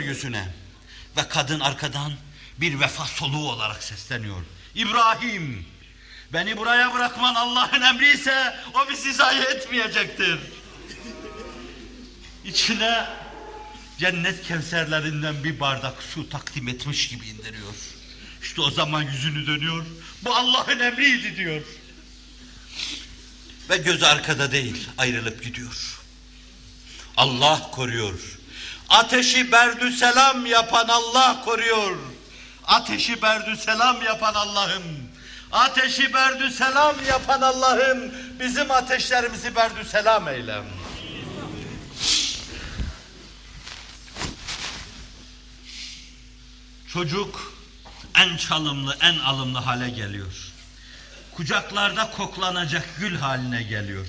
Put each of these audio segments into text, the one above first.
bakıyor yüzüne. Ve kadın arkadan bir vefa soluğu olarak sesleniyor. İbrahim, beni buraya bırakman Allah'ın emri ise o bizi zayi etmeyecektir. İçine cennet kevserlerinden bir bardak su takdim etmiş gibi indiriyor. İşte o zaman yüzünü dönüyor. Bu Allah'ın emriydi diyor. Ve gözü arkada değil ayrılıp gidiyor. Allah koruyor. Ateşi berdü selam yapan Allah koruyor. Ateşi berdü selam yapan Allah'ım. Ateşi berdü selam yapan Allah'ım. Bizim ateşlerimizi berdü selam eyle. Çocuk en çalımlı, en alımlı hale geliyor. Kucaklarda koklanacak gül haline geliyor.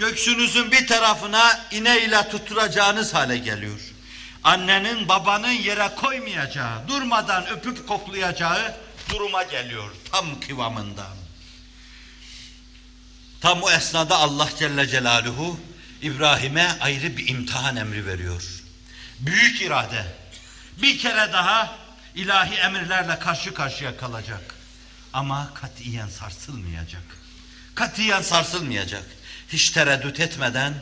Göksünüzün bir tarafına ineyle tutturacağınız hale geliyor. Annenin babanın yere koymayacağı, durmadan öpüp koklayacağı duruma geliyor tam kıvamında. Tam o esnada Allah Celle Celaluhu İbrahim'e ayrı bir imtihan emri veriyor. Büyük irade. Bir kere daha ilahi emirlerle karşı karşıya kalacak. Ama katiyen sarsılmayacak. Katiyen sarsılmayacak. Hiç tereddüt etmeden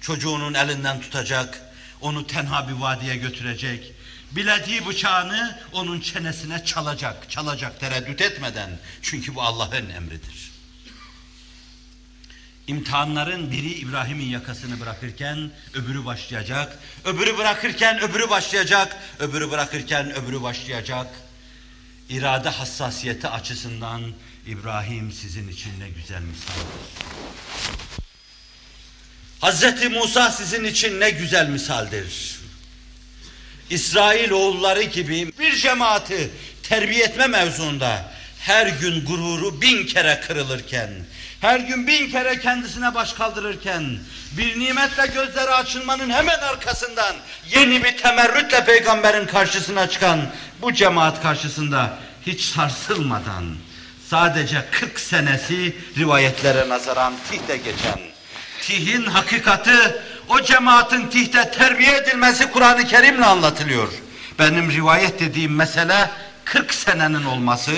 çocuğunun elinden tutacak, onu tenha bir vadiye götürecek. Bilediği bıçağını onun çenesine çalacak, çalacak tereddüt etmeden. Çünkü bu Allah'ın emridir. İmtihanların biri İbrahim'in yakasını bırakırken öbürü başlayacak. Öbürü bırakırken öbürü başlayacak. Öbürü bırakırken öbürü başlayacak. İrade hassasiyeti açısından İbrahim sizin için ne güzel misaldir. Hazreti Musa sizin için ne güzel misaldir. İsrail oğulları gibi bir cemaati terbiye etme mevzuunda her gün gururu bin kere kırılırken, her gün bin kere kendisine baş kaldırırken, bir nimetle gözleri açılmanın hemen arkasından yeni bir temerrütle peygamberin karşısına çıkan bu cemaat karşısında hiç sarsılmadan sadece 40 senesi rivayetlere nazaran tihte geçen tihin hakikati o cemaatin tihte terbiye edilmesi Kur'an-ı Kerim'le anlatılıyor. Benim rivayet dediğim mesele 40 senenin olması.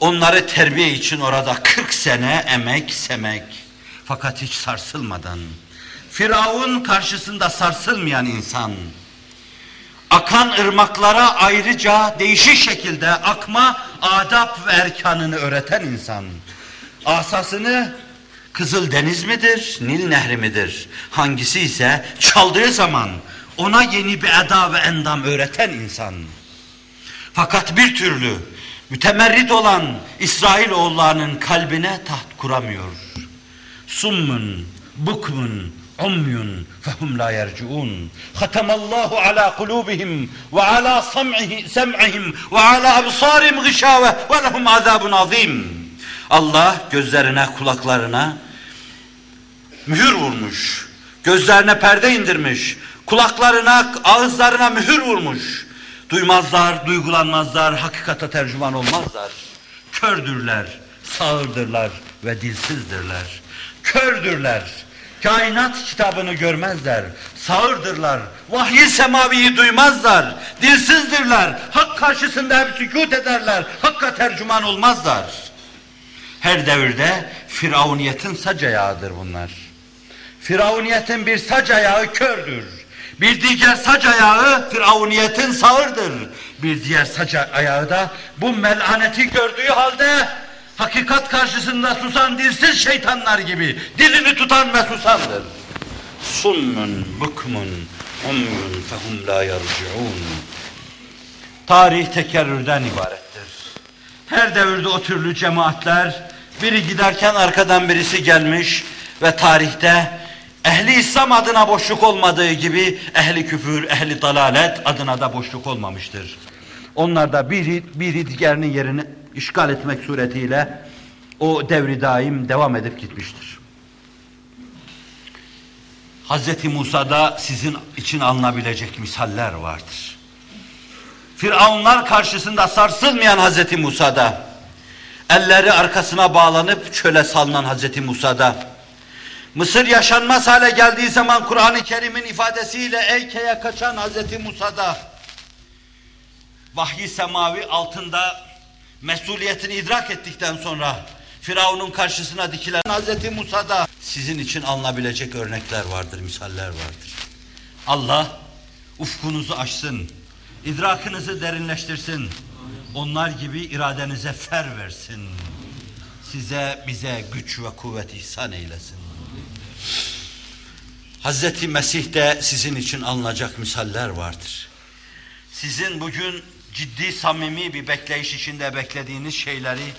Onları terbiye için orada 40 sene emek semek. Fakat hiç sarsılmadan. Firavun karşısında sarsılmayan insan. Akan ırmaklara ayrıca değişik şekilde akma adap ve erkanını öğreten insan. Asasını Kızıl Deniz midir, Nil Nehri midir? Hangisi ise çaldığı zaman ona yeni bir eda ve endam öğreten insan. Fakat bir türlü mütemerrit olan İsrail oğullarının kalbine taht kuramıyor. Summun, bukmun, umyun fehum la yerciun. Hatamallahu ala kulubihim ve ala sem'ihim ve ala absarim gışave ve lehum azabun azim. Allah gözlerine, kulaklarına mühür vurmuş. Gözlerine perde indirmiş. Kulaklarına, ağızlarına mühür vurmuş. Duymazlar, duygulanmazlar, hakikata tercüman olmazlar. Kördürler, sağırdırlar ve dilsizdirler. Kördürler, kainat kitabını görmezler, sağırdırlar, vahyi semaviyi duymazlar, dilsizdirler, hak karşısında hep sükut ederler, hakka tercüman olmazlar. Her devirde firavuniyetin sac ayağıdır bunlar. Firavuniyetin bir sac ayağı kördür. Bir diğer sac ayağı firavuniyetin sağırdır. Bir diğer sac ayağı da bu melaneti gördüğü halde hakikat karşısında susan dilsiz şeytanlar gibi dilini tutan ve susandır. Summun bukmun umyun fehum la yarciun. Tarih tekerrürden ibarettir. Her devirde o türlü cemaatler biri giderken arkadan birisi gelmiş ve tarihte ehli İslam adına boşluk olmadığı gibi ehli küfür, ehli dalalet adına da boşluk olmamıştır. Onlar da biri, biri diğerinin yerini işgal etmek suretiyle o devri daim devam edip gitmiştir. Hz. Musa'da sizin için alınabilecek misaller vardır. Firavunlar karşısında sarsılmayan Hz. Musa'da, elleri arkasına bağlanıp çöle salınan Hz. Musa'da, Mısır yaşanmaz hale geldiği zaman Kur'an-ı Kerim'in ifadesiyle Eyke'ye kaçan Hazreti Musa'da vahyi semavi altında mesuliyetini idrak ettikten sonra Firavun'un karşısına dikilen Hazreti Musa'da sizin için alınabilecek örnekler vardır, misaller vardır. Allah ufkunuzu açsın, idrakınızı derinleştirsin, onlar gibi iradenize fer versin, size bize güç ve kuvvet ihsan eylesin. Hazreti Mesih'te sizin için alınacak misaller vardır. Sizin bugün ciddi samimi bir bekleyiş içinde beklediğiniz şeyleri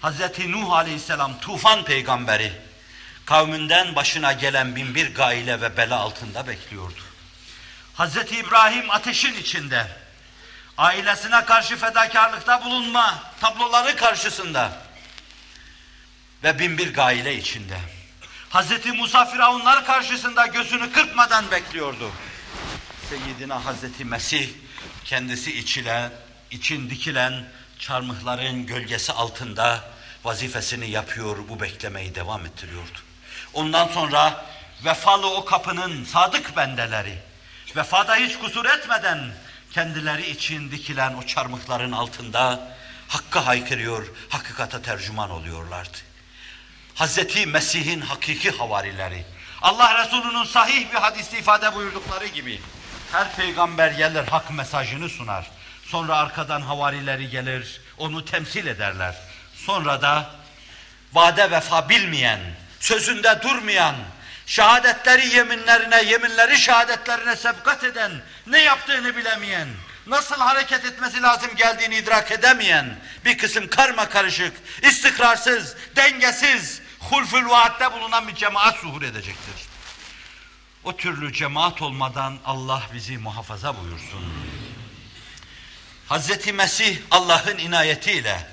Hazreti Nuh Aleyhisselam tufan peygamberi kavminden başına gelen bin bir gaile ve bela altında bekliyordu. Hazreti İbrahim ateşin içinde ailesine karşı fedakarlıkta bulunma tabloları karşısında ve bin bir gaile içinde. Hazreti Musa Firavunlar karşısında gözünü kırpmadan bekliyordu. Seyyidina Hazreti Mesih kendisi içilen, için dikilen çarmıhların gölgesi altında vazifesini yapıyor, bu beklemeyi devam ettiriyordu. Ondan sonra vefalı o kapının sadık bendeleri, vefada hiç kusur etmeden kendileri için dikilen o çarmıhların altında hakka haykırıyor, hakikate tercüman oluyorlardı. Hazreti Mesih'in hakiki havarileri, Allah Resulü'nün sahih bir hadiste ifade buyurdukları gibi her peygamber gelir hak mesajını sunar. Sonra arkadan havarileri gelir, onu temsil ederler. Sonra da vade vefa bilmeyen, sözünde durmayan, şehadetleri yeminlerine, yeminleri şehadetlerine sebkat eden, ne yaptığını bilemeyen, nasıl hareket etmesi lazım geldiğini idrak edemeyen, bir kısım karma karışık, istikrarsız, dengesiz, hulfül vaatte bulunan bir cemaat zuhur edecektir. O türlü cemaat olmadan Allah bizi muhafaza buyursun. Hazreti Mesih Allah'ın inayetiyle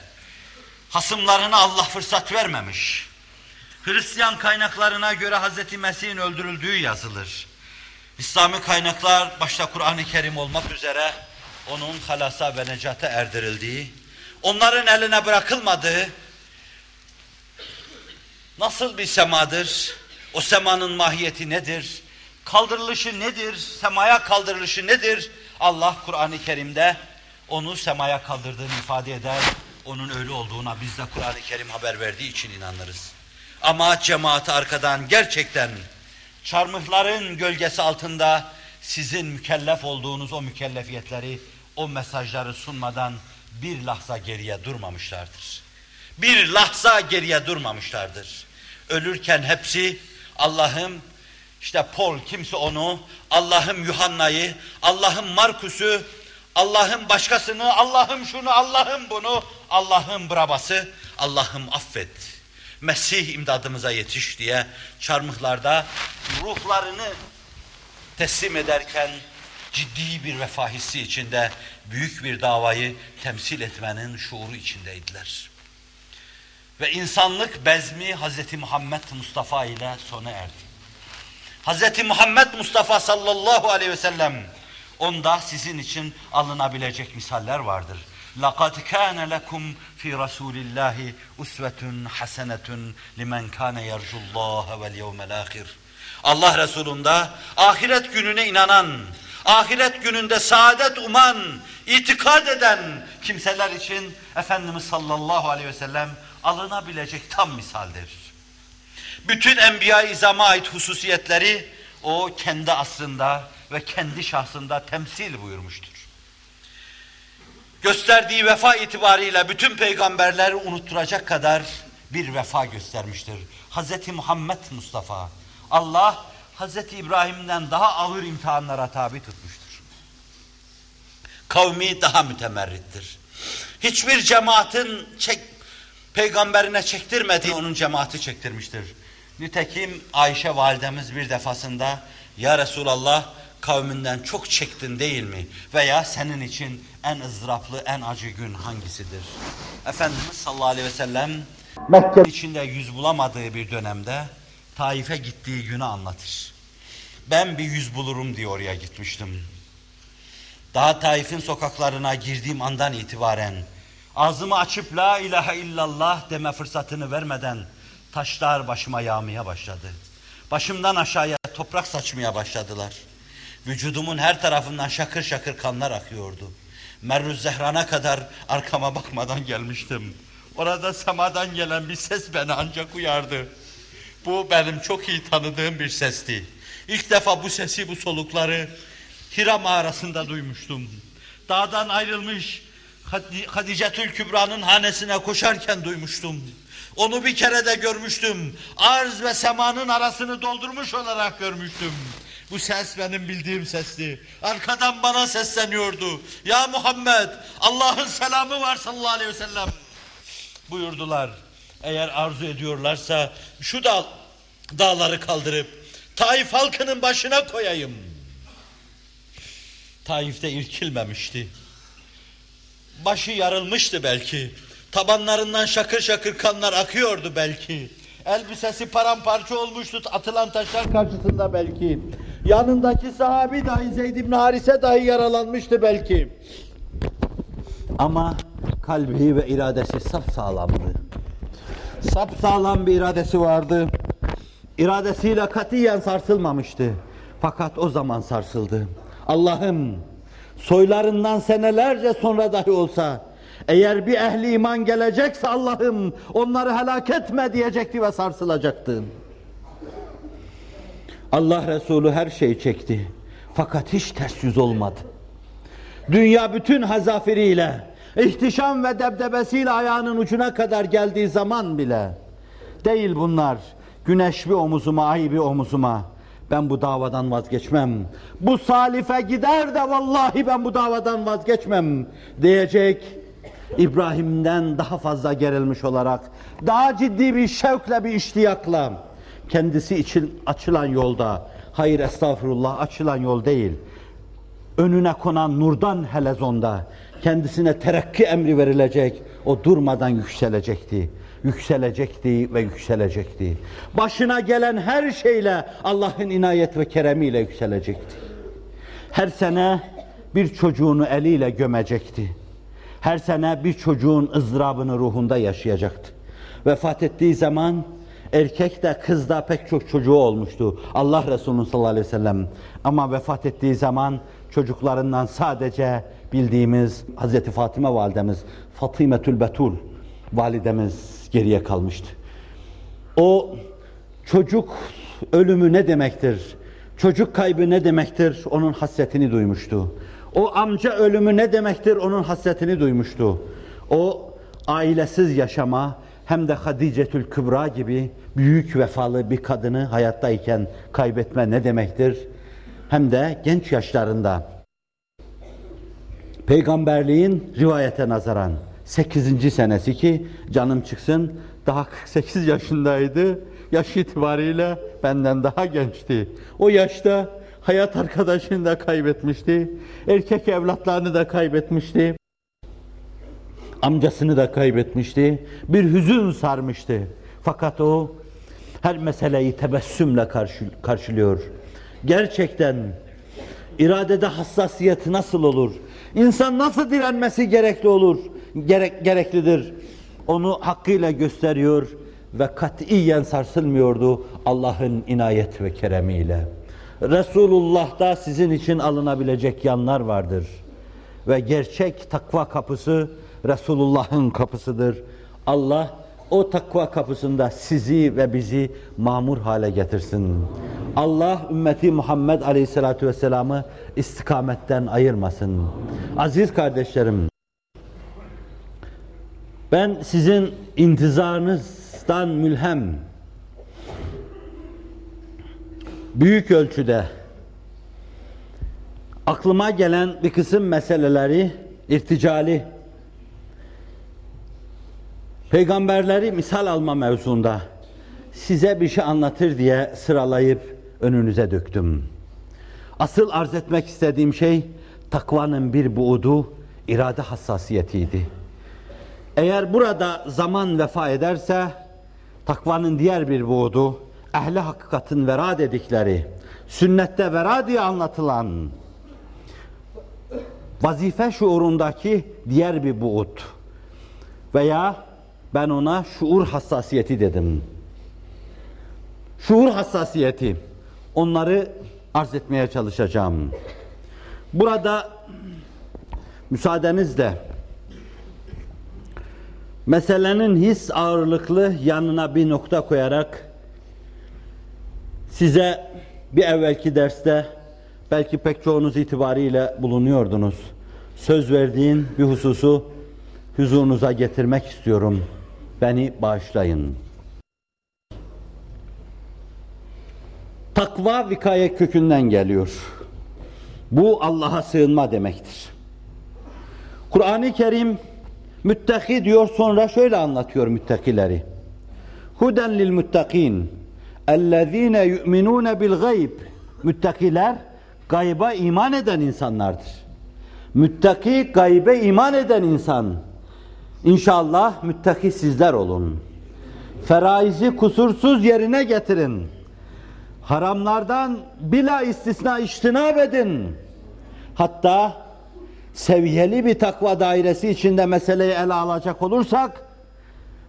hasımlarına Allah fırsat vermemiş. Hristiyan kaynaklarına göre Hazreti Mesih'in öldürüldüğü yazılır. İslami kaynaklar başta Kur'an-ı Kerim olmak üzere onun halasa ve necata erdirildiği, onların eline bırakılmadığı nasıl bir semadır, o semanın mahiyeti nedir, kaldırılışı nedir, semaya kaldırılışı nedir? Allah Kur'an-ı Kerim'de onu semaya kaldırdığını ifade eder. Onun öyle olduğuna biz de Kur'an-ı Kerim haber verdiği için inanırız. Ama cemaati arkadan gerçekten çarmıhların gölgesi altında sizin mükellef olduğunuz o mükellefiyetleri, o mesajları sunmadan bir lahza geriye durmamışlardır. Bir lahza geriye durmamışlardır. Ölürken hepsi Allah'ım işte Paul kimse onu, Allah'ım Yuhanna'yı, Allah'ım Markus'u, Allah'ım başkasını, Allah'ım şunu, Allah'ım bunu, Allah'ım brabası, Allah'ım affet. Mesih imdadımıza yetiş diye çarmıhlarda ruhlarını teslim ederken ciddi bir vefa hissi içinde büyük bir davayı temsil etmenin şuuru içindeydiler. Ve insanlık bezmi Hz. Muhammed Mustafa ile sona erdi. Hz. Muhammed Mustafa sallallahu aleyhi ve sellem onda sizin için alınabilecek misaller vardır. لَقَدْ كَانَ لَكُمْ fi Rasulillahi usvetun hasenetun limen kâne yercullâhe vel yevmel âhir. Allah Resulü'nde ahiret gününe inanan, ahiret gününde saadet uman, itikad eden kimseler için Efendimiz sallallahu aleyhi ve sellem alınabilecek tam misaldir. Bütün enbiya-i ait hususiyetleri o kendi asrında ve kendi şahsında temsil buyurmuştur. Gösterdiği vefa itibariyle bütün peygamberleri unutturacak kadar bir vefa göstermiştir. Hz. Muhammed Mustafa, Allah Hz. İbrahim'den daha ağır imtihanlara tabi tutmuştur. Kavmi daha mütemerrittir. Hiçbir cemaatin çek, peygamberine çektirmediği onun cemaati çektirmiştir. Nitekim Ayşe validemiz bir defasında Ya Resulallah kavminden çok çektin değil mi? Veya senin için en ızdıraplı, en acı gün hangisidir? Efendimiz sallallahu aleyhi ve sellem Mekke içinde yüz bulamadığı bir dönemde Taif'e gittiği günü anlatır. Ben bir yüz bulurum diye oraya gitmiştim. Daha Taif'in sokaklarına girdiğim andan itibaren ağzımı açıp la ilahe illallah deme fırsatını vermeden Taşlar başıma yağmaya başladı. Başımdan aşağıya toprak saçmaya başladılar. Vücudumun her tarafından şakır şakır kanlar akıyordu. Merruz Zehran'a kadar arkama bakmadan gelmiştim. Orada semadan gelen bir ses beni ancak uyardı. Bu benim çok iyi tanıdığım bir sesti. İlk defa bu sesi, bu solukları Hira mağarasında duymuştum. Dağdan ayrılmış Hadicetül Kübra'nın hanesine koşarken duymuştum. Onu bir kere de görmüştüm. Arz ve semanın arasını doldurmuş olarak görmüştüm. Bu ses benim bildiğim sesti. Arkadan bana sesleniyordu. Ya Muhammed Allah'ın selamı var sallallahu aleyhi ve sellem. Buyurdular. Eğer arzu ediyorlarsa şu dağ, dağları kaldırıp Taif halkının başına koyayım. Taif'te irkilmemişti. Başı yarılmıştı belki. Tabanlarından şakır şakır kanlar akıyordu belki. Elbisesi paramparça olmuştu atılan taşlar karşısında belki. Yanındaki sahabi dahi Zeyd ibn Harise dahi yaralanmıştı belki. Ama kalbi ve iradesi sap sağlamdı. Sap sağlam bir iradesi vardı. İradesiyle katiyen sarsılmamıştı. Fakat o zaman sarsıldı. Allah'ım soylarından senelerce sonra dahi olsa eğer bir ehli iman gelecekse Allah'ım onları helak etme diyecekti ve sarsılacaktı. Allah Resulü her şeyi çekti. Fakat hiç ters yüz olmadı. Dünya bütün hazafiriyle, ihtişam ve debdebesiyle ayağının ucuna kadar geldiği zaman bile değil bunlar. Güneş bir omuzuma, ay bir omuzuma. Ben bu davadan vazgeçmem. Bu salife gider de vallahi ben bu davadan vazgeçmem diyecek. İbrahim'den daha fazla gerilmiş olarak, daha ciddi bir şevkle, bir iştiyakla kendisi için açılan yolda, hayır estağfurullah açılan yol değil, önüne konan nurdan helezonda kendisine terakki emri verilecek, o durmadan yükselecekti. Yükselecekti ve yükselecekti. Başına gelen her şeyle Allah'ın inayet ve keremiyle yükselecekti. Her sene bir çocuğunu eliyle gömecekti. Her sene bir çocuğun ızdırabını ruhunda yaşayacaktı. Vefat ettiği zaman erkek de kız da pek çok çocuğu olmuştu. Allah Resulü sallallahu aleyhi ve sellem. Ama vefat ettiği zaman çocuklarından sadece bildiğimiz Hazreti Fatıma validemiz, Fatimetül Betul validemiz geriye kalmıştı. O çocuk ölümü ne demektir? Çocuk kaybı ne demektir? Onun hasretini duymuştu. O amca ölümü ne demektir? Onun hasretini duymuştu. O ailesiz yaşama hem de Hadicetül Kübra gibi büyük vefalı bir kadını hayattayken kaybetme ne demektir? Hem de genç yaşlarında peygamberliğin rivayete nazaran 8. senesi ki canım çıksın daha 48 yaşındaydı. Yaş itibariyle benden daha gençti. O yaşta hayat arkadaşını da kaybetmişti. Erkek evlatlarını da kaybetmişti. Amcasını da kaybetmişti. Bir hüzün sarmıştı. Fakat o her meseleyi tebessümle karşı, karşılıyor. Gerçekten iradede hassasiyet nasıl olur? İnsan nasıl direnmesi gerekli olur? Gerek, gereklidir. Onu hakkıyla gösteriyor ve katiyen sarsılmıyordu Allah'ın inayet ve keremiyle. Resulullah'ta sizin için alınabilecek yanlar vardır. Ve gerçek takva kapısı Resulullah'ın kapısıdır. Allah o takva kapısında sizi ve bizi mamur hale getirsin. Allah ümmeti Muhammed Aleyhisselatü Vesselam'ı istikametten ayırmasın. Aziz kardeşlerim, ben sizin intizarınızdan mülhem, büyük ölçüde aklıma gelen bir kısım meseleleri irticali peygamberleri misal alma mevzunda size bir şey anlatır diye sıralayıp önünüze döktüm. Asıl arz etmek istediğim şey takvanın bir buğdu irade hassasiyetiydi. Eğer burada zaman vefa ederse takvanın diğer bir buğdu ehli hakikatin vera dedikleri, sünnette vera diye anlatılan vazife şuurundaki diğer bir buğut veya ben ona şuur hassasiyeti dedim. şuur hassasiyeti onları arz etmeye çalışacağım. Burada müsaadenizle meselenin his ağırlıklı yanına bir nokta koyarak size bir evvelki derste belki pek çoğunuz itibariyle bulunuyordunuz. Söz verdiğin bir hususu huzurunuza getirmek istiyorum. Beni bağışlayın. Takva vikaye kökünden geliyor. Bu Allah'a sığınma demektir. Kur'an-ı Kerim müttaki diyor sonra şöyle anlatıyor müttakileri. Huden lil muttakin ellezine yu'minune bil gayb. Müttakiler gayba iman eden insanlardır. Müttaki gaybe iman eden insan. İnşallah müttaki sizler olun. Feraizi kusursuz yerine getirin. Haramlardan bila istisna iştinab edin. Hatta seviyeli bir takva dairesi içinde meseleyi ele alacak olursak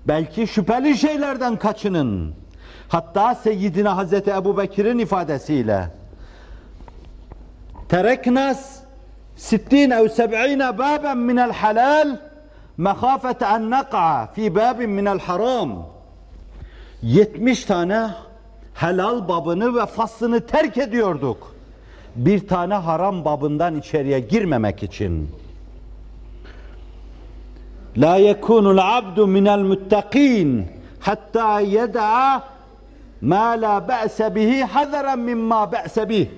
belki şüpheli şeylerden kaçının. Hatta Seyyidina Hazreti Ebu Bekir'in ifadesiyle tereknas sittin ev seb'ine baben minel halal mehafete en nek'a fi babin minel haram 70 tane helal babını ve faslını terk ediyorduk. Bir tane haram babından içeriye girmemek için. La yekunul abdu minel muttaqin hatta yed'a ma la ba'se bihi hazaren mimma ba'se bih.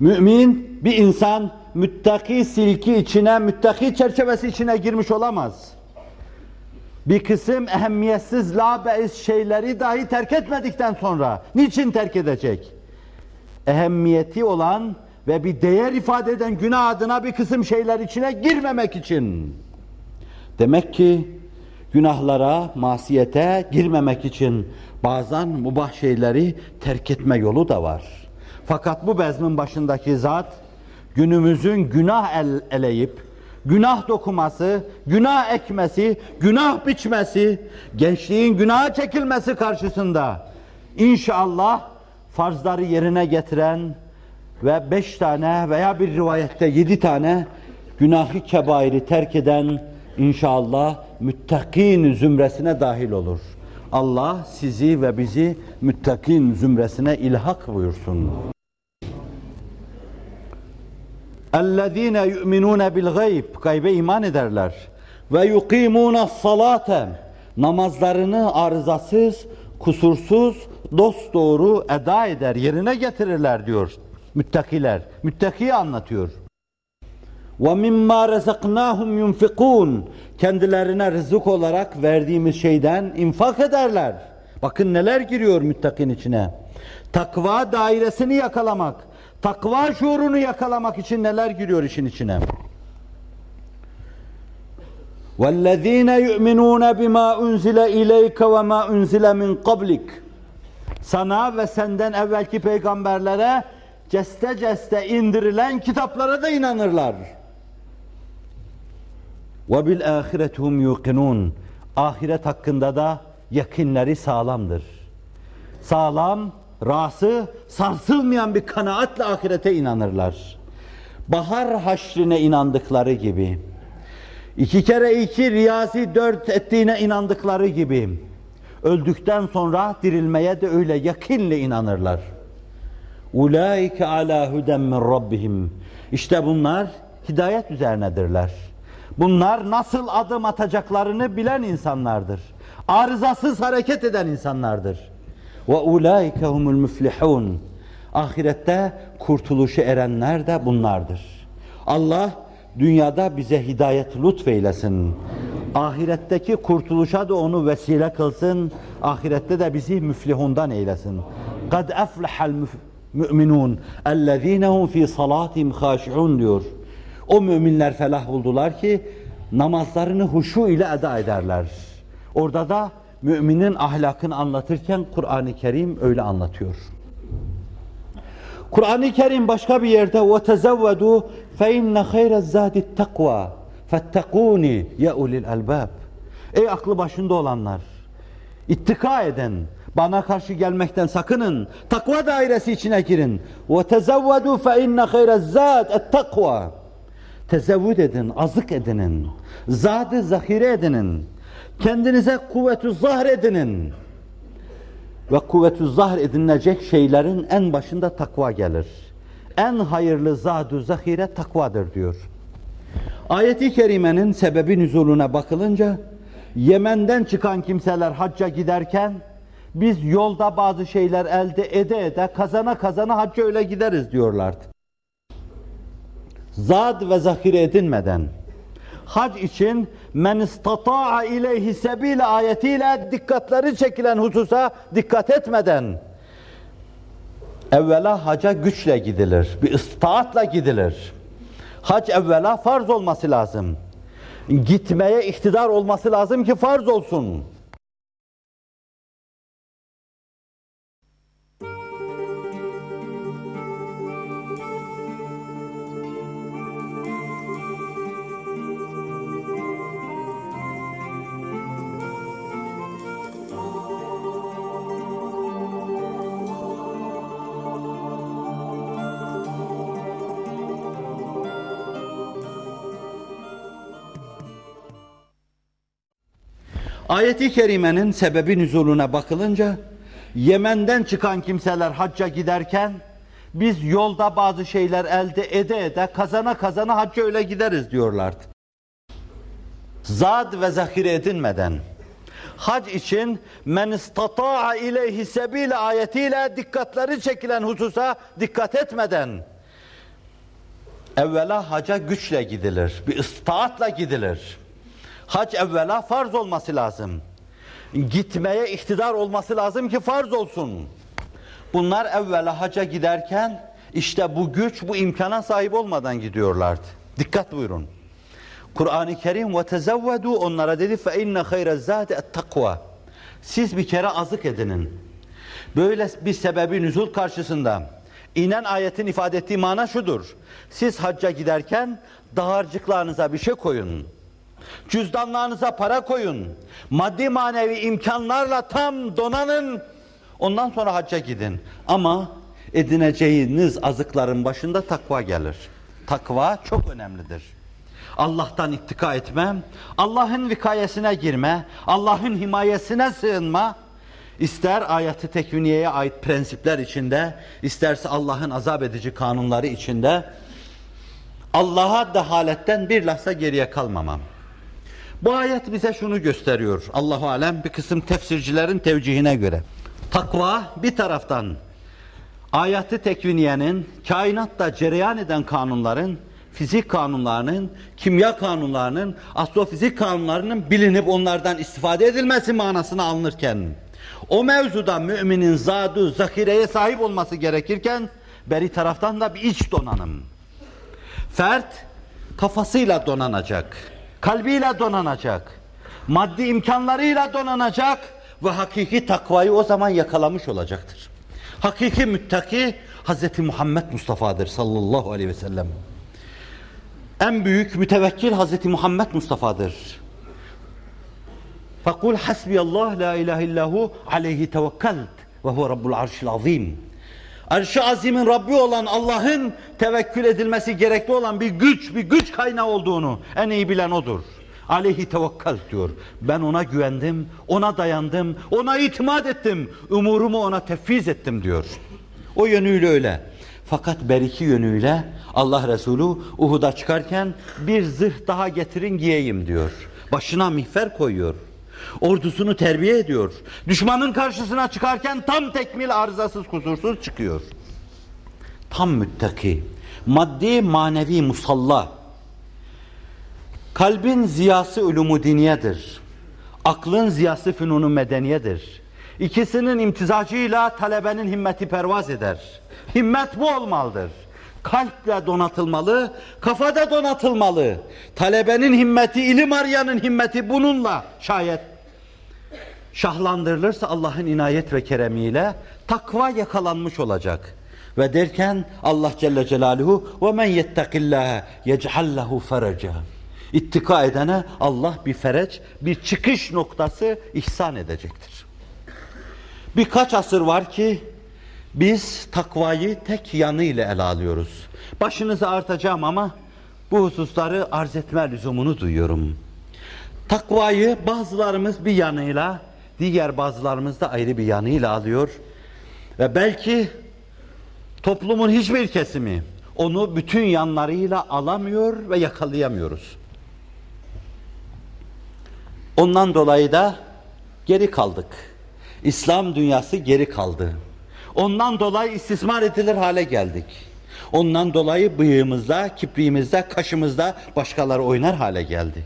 Mümin bir insan müttaki silki içine, müttaki çerçevesi içine girmiş olamaz. Bir kısım ehemmiyetsiz labeis şeyleri dahi terk etmedikten sonra niçin terk edecek? Ehemmiyeti olan ve bir değer ifade eden günah adına bir kısım şeyler içine girmemek için. Demek ki günahlara, masiyete girmemek için bazen mubah şeyleri terk etme yolu da var. Fakat bu bezmin başındaki zat günümüzün günah el, eleyip, günah dokuması, günah ekmesi, günah biçmesi, gençliğin günaha çekilmesi karşısında inşallah farzları yerine getiren ve beş tane veya bir rivayette yedi tane günahı kebairi terk eden inşallah müttakin zümresine dahil olur. Allah sizi ve bizi müttakin zümresine ilhak buyursun. اَلَّذ۪ينَ يُؤْمِنُونَ بِالْغَيْبِ Gaybe iman ederler. Ve يُقِيمُونَ الصَّلَاةَ Namazlarını arızasız, kusursuz, dost doğru eda eder, yerine getirirler diyor müttakiler. Müttakiyi anlatıyor. وَمِمَّا رَزَقْنَاهُمْ يُنْفِقُونَ Kendilerine rızık olarak verdiğimiz şeyden infak ederler. Bakın neler giriyor müttakin içine. Takva dairesini yakalamak, takva şuurunu yakalamak için neler giriyor işin içine. وَالَّذ۪ينَ يُؤْمِنُونَ بِمَا اُنْزِلَ اِلَيْكَ وَمَا اُنْزِلَ مِنْ قَبْلِكَ Sana ve senden evvelki peygamberlere ceste ceste indirilen kitaplara da inanırlar. وَبِالْآخِرَةِ هُمْ يُقِنُونَ Ahiret hakkında da yakinleri sağlamdır. Sağlam, rası, sarsılmayan bir kanaatle ahirete inanırlar. Bahar haşrine inandıkları gibi, iki kere iki riyazi dört ettiğine inandıkları gibi, öldükten sonra dirilmeye de öyle yakinle inanırlar. Ulaike ala huden min rabbihim. İşte bunlar hidayet üzerinedirler. Bunlar nasıl adım atacaklarını bilen insanlardır. Arızasız hareket eden insanlardır. Ve ulaike humul müflihun. Ahirette kurtuluşu erenler de bunlardır. Allah dünyada bize hidayet lütfeylesin. Ahiretteki kurtuluşa da onu vesile kılsın. Ahirette de bizi müflihundan eylesin. Kad eflehal müminun ellezinehum fi salatihim haşiun diyor. O müminler felah buldular ki namazlarını huşu ile eda ederler. Orada da müminin ahlakını anlatırken Kur'an-ı Kerim öyle anlatıyor. Kur'an-ı Kerim başka bir yerde وَتَزَوَّدُوا فَاِنَّ خَيْرَ الزَّادِ التَّقْوَى فَاتَّقُونِ يَا اُلِي الْاَلْبَابِ Ey aklı başında olanlar! ittika eden, Bana karşı gelmekten sakının. Takva dairesi içine girin. Ve tezevvedu fe inne hayre'z zad et takva. Tezevvüd edin, azık edinin. Zadı zahire edinin. Kendinize kuvvetü zahr edinin. Ve kuvvetü zahr edinilecek şeylerin en başında takva gelir. En hayırlı zadu zahire takvadır diyor. Ayeti kerimenin sebebi nüzuluna bakılınca Yemen'den çıkan kimseler hacca giderken biz yolda bazı şeyler elde ede ede kazana kazana hacca öyle gideriz diyorlardı. Zad ve zahire edinmeden hac için men istata'a ileyhi sebile ayetiyle dikkatleri çekilen hususa dikkat etmeden evvela haca güçle gidilir, bir istaatla gidilir. Hac evvela farz olması lazım. Gitmeye iktidar olması lazım ki farz olsun. Ayeti kerimenin sebebi nüzuluna bakılınca Yemen'den çıkan kimseler hacca giderken biz yolda bazı şeyler elde ede ede kazana kazana hacca öyle gideriz diyorlardı. Zad ve zahire edinmeden hac için men istata'a ileyhi sebile ayetiyle dikkatleri çekilen hususa dikkat etmeden evvela haca güçle gidilir, bir istaatla gidilir. Hac evvela farz olması lazım. Gitmeye iktidar olması lazım ki farz olsun. Bunlar evvela haca giderken işte bu güç, bu imkana sahip olmadan gidiyorlardı. Dikkat buyurun. Kur'an-ı Kerim ve tezevvedu onlara dedi fe inne hayre'z zâdi et takva. Siz bir kere azık edinin. Böyle bir sebebi nüzul karşısında inen ayetin ifade ettiği mana şudur. Siz hacca giderken dağarcıklarınıza bir şey koyun. Cüzdanlarınıza para koyun. Maddi manevi imkanlarla tam donanın. Ondan sonra hacca gidin. Ama edineceğiniz azıkların başında takva gelir. Takva çok önemlidir. Allah'tan ittika etme, Allah'ın vikayesine girme, Allah'ın himayesine sığınma, ister ayeti tekviniyeye ait prensipler içinde, isterse Allah'ın azap edici kanunları içinde, Allah'a dehaletten bir lahza geriye kalmamam. Bu ayet bize şunu gösteriyor. Allahu alem bir kısım tefsircilerin tevcihine göre. Takva bir taraftan ayatı tekviniyenin, kainatta cereyan eden kanunların, fizik kanunlarının, kimya kanunlarının, astrofizik kanunlarının bilinip onlardan istifade edilmesi manasına alınırken, o mevzuda müminin zadu, zahireye sahip olması gerekirken, beri taraftan da bir iç donanım. Fert kafasıyla donanacak kalbiyle donanacak, maddi imkanlarıyla donanacak ve hakiki takvayı o zaman yakalamış olacaktır. Hakiki müttaki Hz. Muhammed Mustafa'dır sallallahu aleyhi ve sellem. En büyük mütevekkil Hz. Muhammed Mustafa'dır. فَقُلْ حَسْبِيَ اللّٰهِ لَا اِلَٰهِ اِلَّهُ عَلَيْهِ تَوَكَّلْتِ وَهُوَ رَبُّ الْعَرْشِ الْعَظِيمِ Arş-ı azimin Rabbi olan Allah'ın tevekkül edilmesi gerekli olan bir güç, bir güç kaynağı olduğunu en iyi bilen odur. Aleyhi tevekkal diyor. Ben ona güvendim, ona dayandım, ona itimat ettim, umurumu ona tefviz ettim diyor. O yönüyle öyle. Fakat beriki yönüyle Allah Resulü Uhud'a çıkarken bir zırh daha getirin giyeyim diyor. Başına mihver koyuyor. Ordusunu terbiye ediyor. Düşmanın karşısına çıkarken tam tekmil arızasız kusursuz çıkıyor. Tam müttaki. Maddi manevi musalla. Kalbin ziyası ulumu diniyedir. Aklın ziyası fünunu medeniyedir. İkisinin imtizacıyla talebenin himmeti pervaz eder. Himmet bu olmalıdır. Kalple donatılmalı, kafada donatılmalı. Talebenin himmeti, ilim arayanın himmeti bununla şayet şahlandırılırsa Allah'ın inayet ve keremiyle takva yakalanmış olacak. Ve derken Allah Celle Celaluhu ve men yettakillâhe yec'allehu feraca. İttika edene Allah bir fereç, bir çıkış noktası ihsan edecektir. Birkaç asır var ki biz takvayı tek yanıyla ele alıyoruz. Başınızı artacağım ama bu hususları arz etme lüzumunu duyuyorum. Takvayı bazılarımız bir yanıyla, diğer bazılarımız da ayrı bir yanıyla alıyor. Ve belki toplumun hiçbir kesimi onu bütün yanlarıyla alamıyor ve yakalayamıyoruz. Ondan dolayı da geri kaldık. İslam dünyası geri kaldı. Ondan dolayı istismar edilir hale geldik. Ondan dolayı bıyığımızda, kipriğimizde, kaşımızda başkaları oynar hale geldi.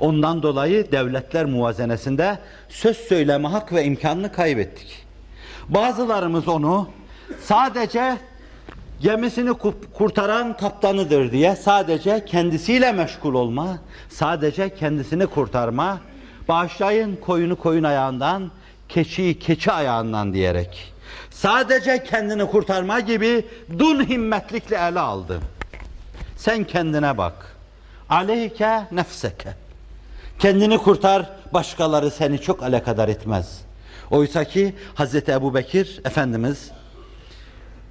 Ondan dolayı devletler muvazenesinde söz söyleme hak ve imkanını kaybettik. Bazılarımız onu sadece gemisini kurtaran kaptanıdır diye sadece kendisiyle meşgul olma, sadece kendisini kurtarma, bağışlayın koyunu koyun ayağından, keçiyi keçi ayağından diyerek sadece kendini kurtarma gibi dun himmetlikle ele aldı. Sen kendine bak. Aleyke nefseke. Kendini kurtar, başkaları seni çok alakadar etmez. Oysa ki Hazreti Ebu Bekir Efendimiz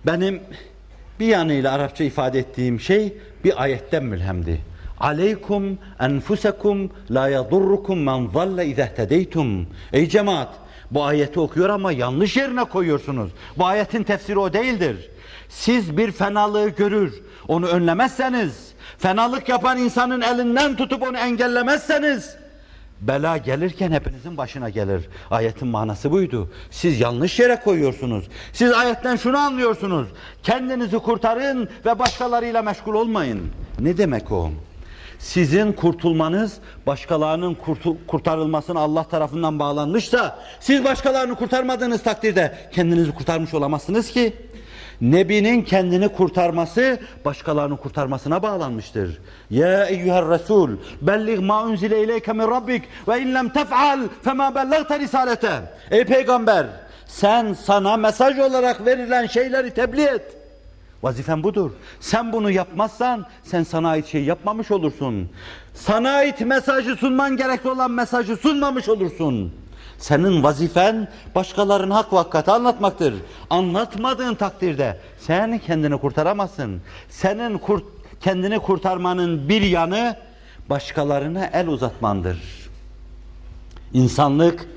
benim bir yanıyla Arapça ifade ettiğim şey bir ayetten mülhemdi. Aleykum enfusekum la yadurrukum men zalle izehtedeytum. Ey cemaat bu ayeti okuyor ama yanlış yerine koyuyorsunuz. Bu ayetin tefsiri o değildir. Siz bir fenalığı görür, onu önlemezseniz, fenalık yapan insanın elinden tutup onu engellemezseniz, bela gelirken hepinizin başına gelir. Ayetin manası buydu. Siz yanlış yere koyuyorsunuz. Siz ayetten şunu anlıyorsunuz. Kendinizi kurtarın ve başkalarıyla meşgul olmayın. Ne demek o? sizin kurtulmanız başkalarının kurtarılmasına Allah tarafından bağlanmışsa siz başkalarını kurtarmadığınız takdirde kendinizi kurtarmış olamazsınız ki. Nebinin kendini kurtarması başkalarını kurtarmasına bağlanmıştır. Ya eyyuhel Resul bellig ma unzile ileyke min rabbik ve in lem tef'al fema bellagte risalete. Ey peygamber sen sana mesaj olarak verilen şeyleri tebliğ et. Vazifen budur. Sen bunu yapmazsan sen sana ait şey yapmamış olursun. Sana ait mesajı sunman gerekli olan mesajı sunmamış olursun. Senin vazifen başkalarının hak vakati anlatmaktır. Anlatmadığın takdirde sen kendini kurtaramazsın. Senin kurt, kendini kurtarmanın bir yanı başkalarına el uzatmandır. İnsanlık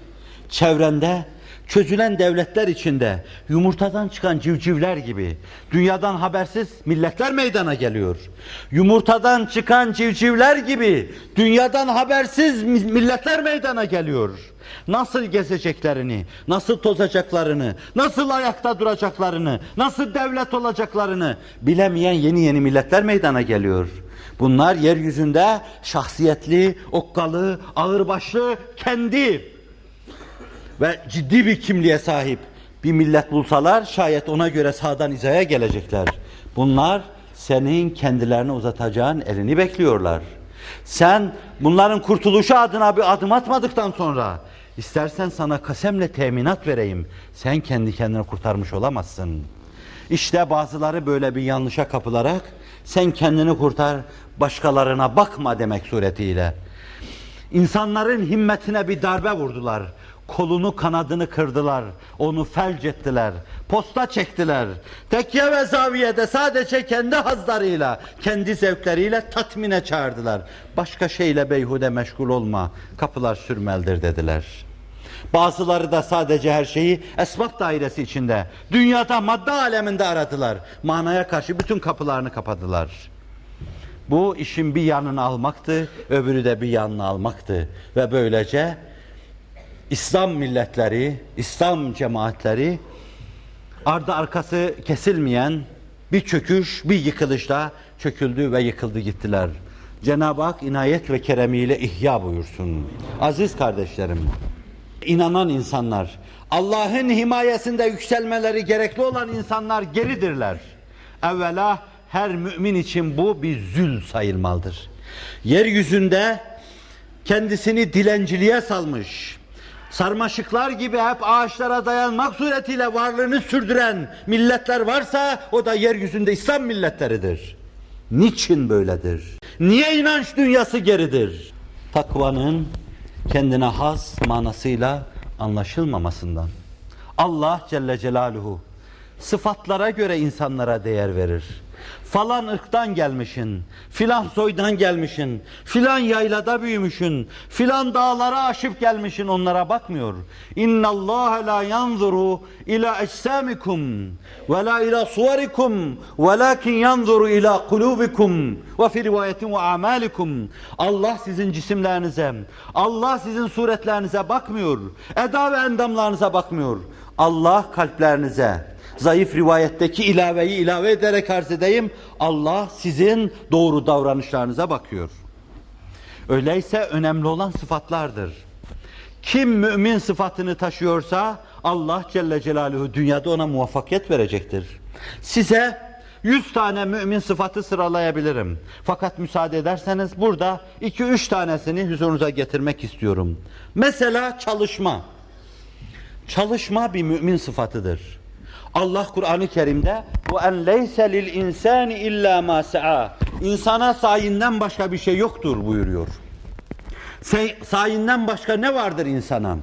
çevrende çözülen devletler içinde yumurtadan çıkan civcivler gibi dünyadan habersiz milletler meydana geliyor. Yumurtadan çıkan civcivler gibi dünyadan habersiz milletler meydana geliyor. Nasıl gezeceklerini, nasıl tozacaklarını, nasıl ayakta duracaklarını, nasıl devlet olacaklarını bilemeyen yeni yeni milletler meydana geliyor. Bunlar yeryüzünde şahsiyetli, okkalı, ağırbaşlı, kendi ve ciddi bir kimliğe sahip bir millet bulsalar şayet ona göre sağdan izaya gelecekler. Bunlar senin kendilerine uzatacağın elini bekliyorlar. Sen bunların kurtuluşu adına bir adım atmadıktan sonra istersen sana kasemle teminat vereyim. Sen kendi kendini kurtarmış olamazsın. İşte bazıları böyle bir yanlışa kapılarak sen kendini kurtar başkalarına bakma demek suretiyle. İnsanların himmetine bir darbe vurdular kolunu kanadını kırdılar, onu felç ettiler, posta çektiler. Tekke ve zaviyede sadece kendi hazlarıyla, kendi zevkleriyle tatmine çağırdılar. Başka şeyle beyhude meşgul olma, kapılar sürmeldir dediler. Bazıları da sadece her şeyi esbab dairesi içinde, dünyada madde aleminde aradılar. Manaya karşı bütün kapılarını kapadılar. Bu işin bir yanını almaktı, öbürü de bir yanını almaktı. Ve böylece İslam milletleri, İslam cemaatleri ardı arkası kesilmeyen bir çöküş, bir yıkılışta çöküldü ve yıkıldı gittiler. Cenab-ı Hak inayet ve keremiyle ihya buyursun. Aziz kardeşlerim, inanan insanlar, Allah'ın himayesinde yükselmeleri gerekli olan insanlar geridirler. Evvela her mümin için bu bir zül sayılmalıdır. Yeryüzünde kendisini dilenciliğe salmış, sarmaşıklar gibi hep ağaçlara dayanmak suretiyle varlığını sürdüren milletler varsa o da yeryüzünde İslam milletleridir. Niçin böyledir? Niye inanç dünyası geridir? Takvanın kendine has manasıyla anlaşılmamasından. Allah Celle Celaluhu sıfatlara göre insanlara değer verir. Falan ırktan gelmişin, filan soydan gelmişin, filan yaylada büyümüşün, filan dağlara aşıp gelmişin onlara bakmıyor. İnna Allah la yanzuru ila ecsamikum ve la ila suvarikum velakin yanzuru ila kulubikum ve fi rivayetin ve amalikum. Allah sizin cisimlerinize, Allah sizin suretlerinize bakmıyor. Eda ve endamlarınıza bakmıyor. Allah kalplerinize, zayıf rivayetteki ilaveyi ilave ederek arz edeyim. Allah sizin doğru davranışlarınıza bakıyor. Öyleyse önemli olan sıfatlardır. Kim mümin sıfatını taşıyorsa Allah Celle Celaluhu dünyada ona muvaffakiyet verecektir. Size 100 tane mümin sıfatı sıralayabilirim. Fakat müsaade ederseniz burada 2-3 tanesini huzurunuza getirmek istiyorum. Mesela çalışma. Çalışma bir mümin sıfatıdır. Allah Kur'an-ı Kerim'de bu en leyse lil insani illa ma sa'a. İnsana sayinden başka bir şey yoktur buyuruyor. Sayinden başka ne vardır insana?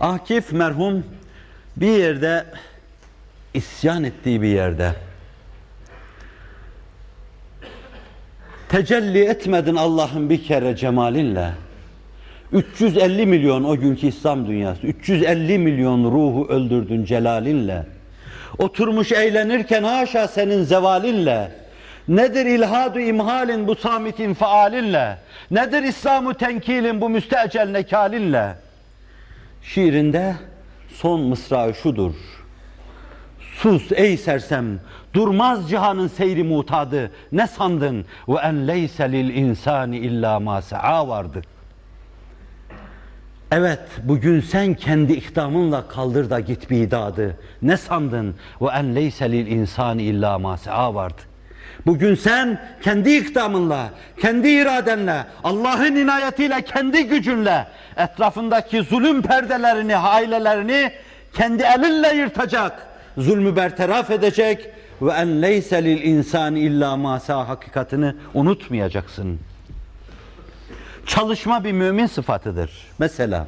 Akif merhum bir yerde isyan ettiği bir yerde tecelli etmedin Allah'ın bir kere cemalinle 350 milyon o günkü İslam dünyası, 350 milyon ruhu öldürdün celalinle. Oturmuş eğlenirken haşa senin zevalinle. Nedir ilhadu imhalin bu samitin faalinle? Nedir İslamı tenkilin bu müstecel nekalinle? Şiirinde son mısra şudur. Sus ey sersem, durmaz cihanın seyri mutadı. Ne sandın? Ve en leyse lil insani illa ma sa'a vardı. Evet, bugün sen kendi ikdamınla kaldır da git bidadı. Ne sandın? Ve en leyse lil insani illa ma sa'a vardı. Bugün sen kendi ikdamınla, kendi iradenle, Allah'ın inayetiyle, kendi gücünle etrafındaki zulüm perdelerini, ailelerini kendi elinle yırtacak, zulmü bertaraf edecek ve en leyse lil insani illa ma sa'a hakikatini unutmayacaksın. Çalışma bir mümin sıfatıdır. Mesela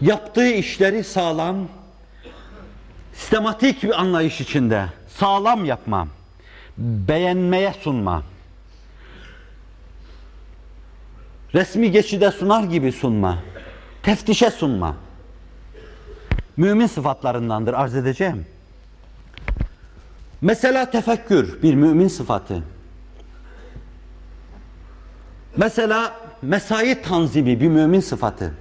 yaptığı işleri sağlam, sistematik bir anlayış içinde sağlam yapma, beğenmeye sunma, resmi geçide sunar gibi sunma, teftişe sunma. Mümin sıfatlarındandır arz edeceğim. Mesela tefekkür bir mümin sıfatı. Mesela mesai tanzimi bir mümin sıfatı.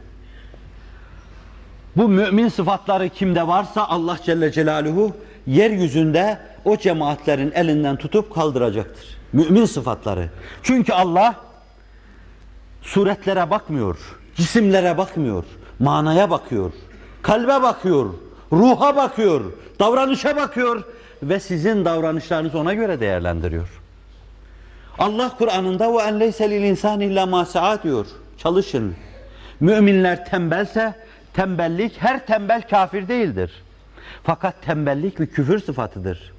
Bu mümin sıfatları kimde varsa Allah Celle Celaluhu yeryüzünde o cemaatlerin elinden tutup kaldıracaktır. Mümin sıfatları. Çünkü Allah suretlere bakmıyor, cisimlere bakmıyor, manaya bakıyor, kalbe bakıyor, ruha bakıyor, davranışa bakıyor ve sizin davranışlarınızı ona göre değerlendiriyor. Allah Kur'an'ında ve en leyse lil insan illa ma diyor. Çalışın. Müminler tembelse tembellik her tembel kafir değildir. Fakat tembellik bir küfür sıfatıdır.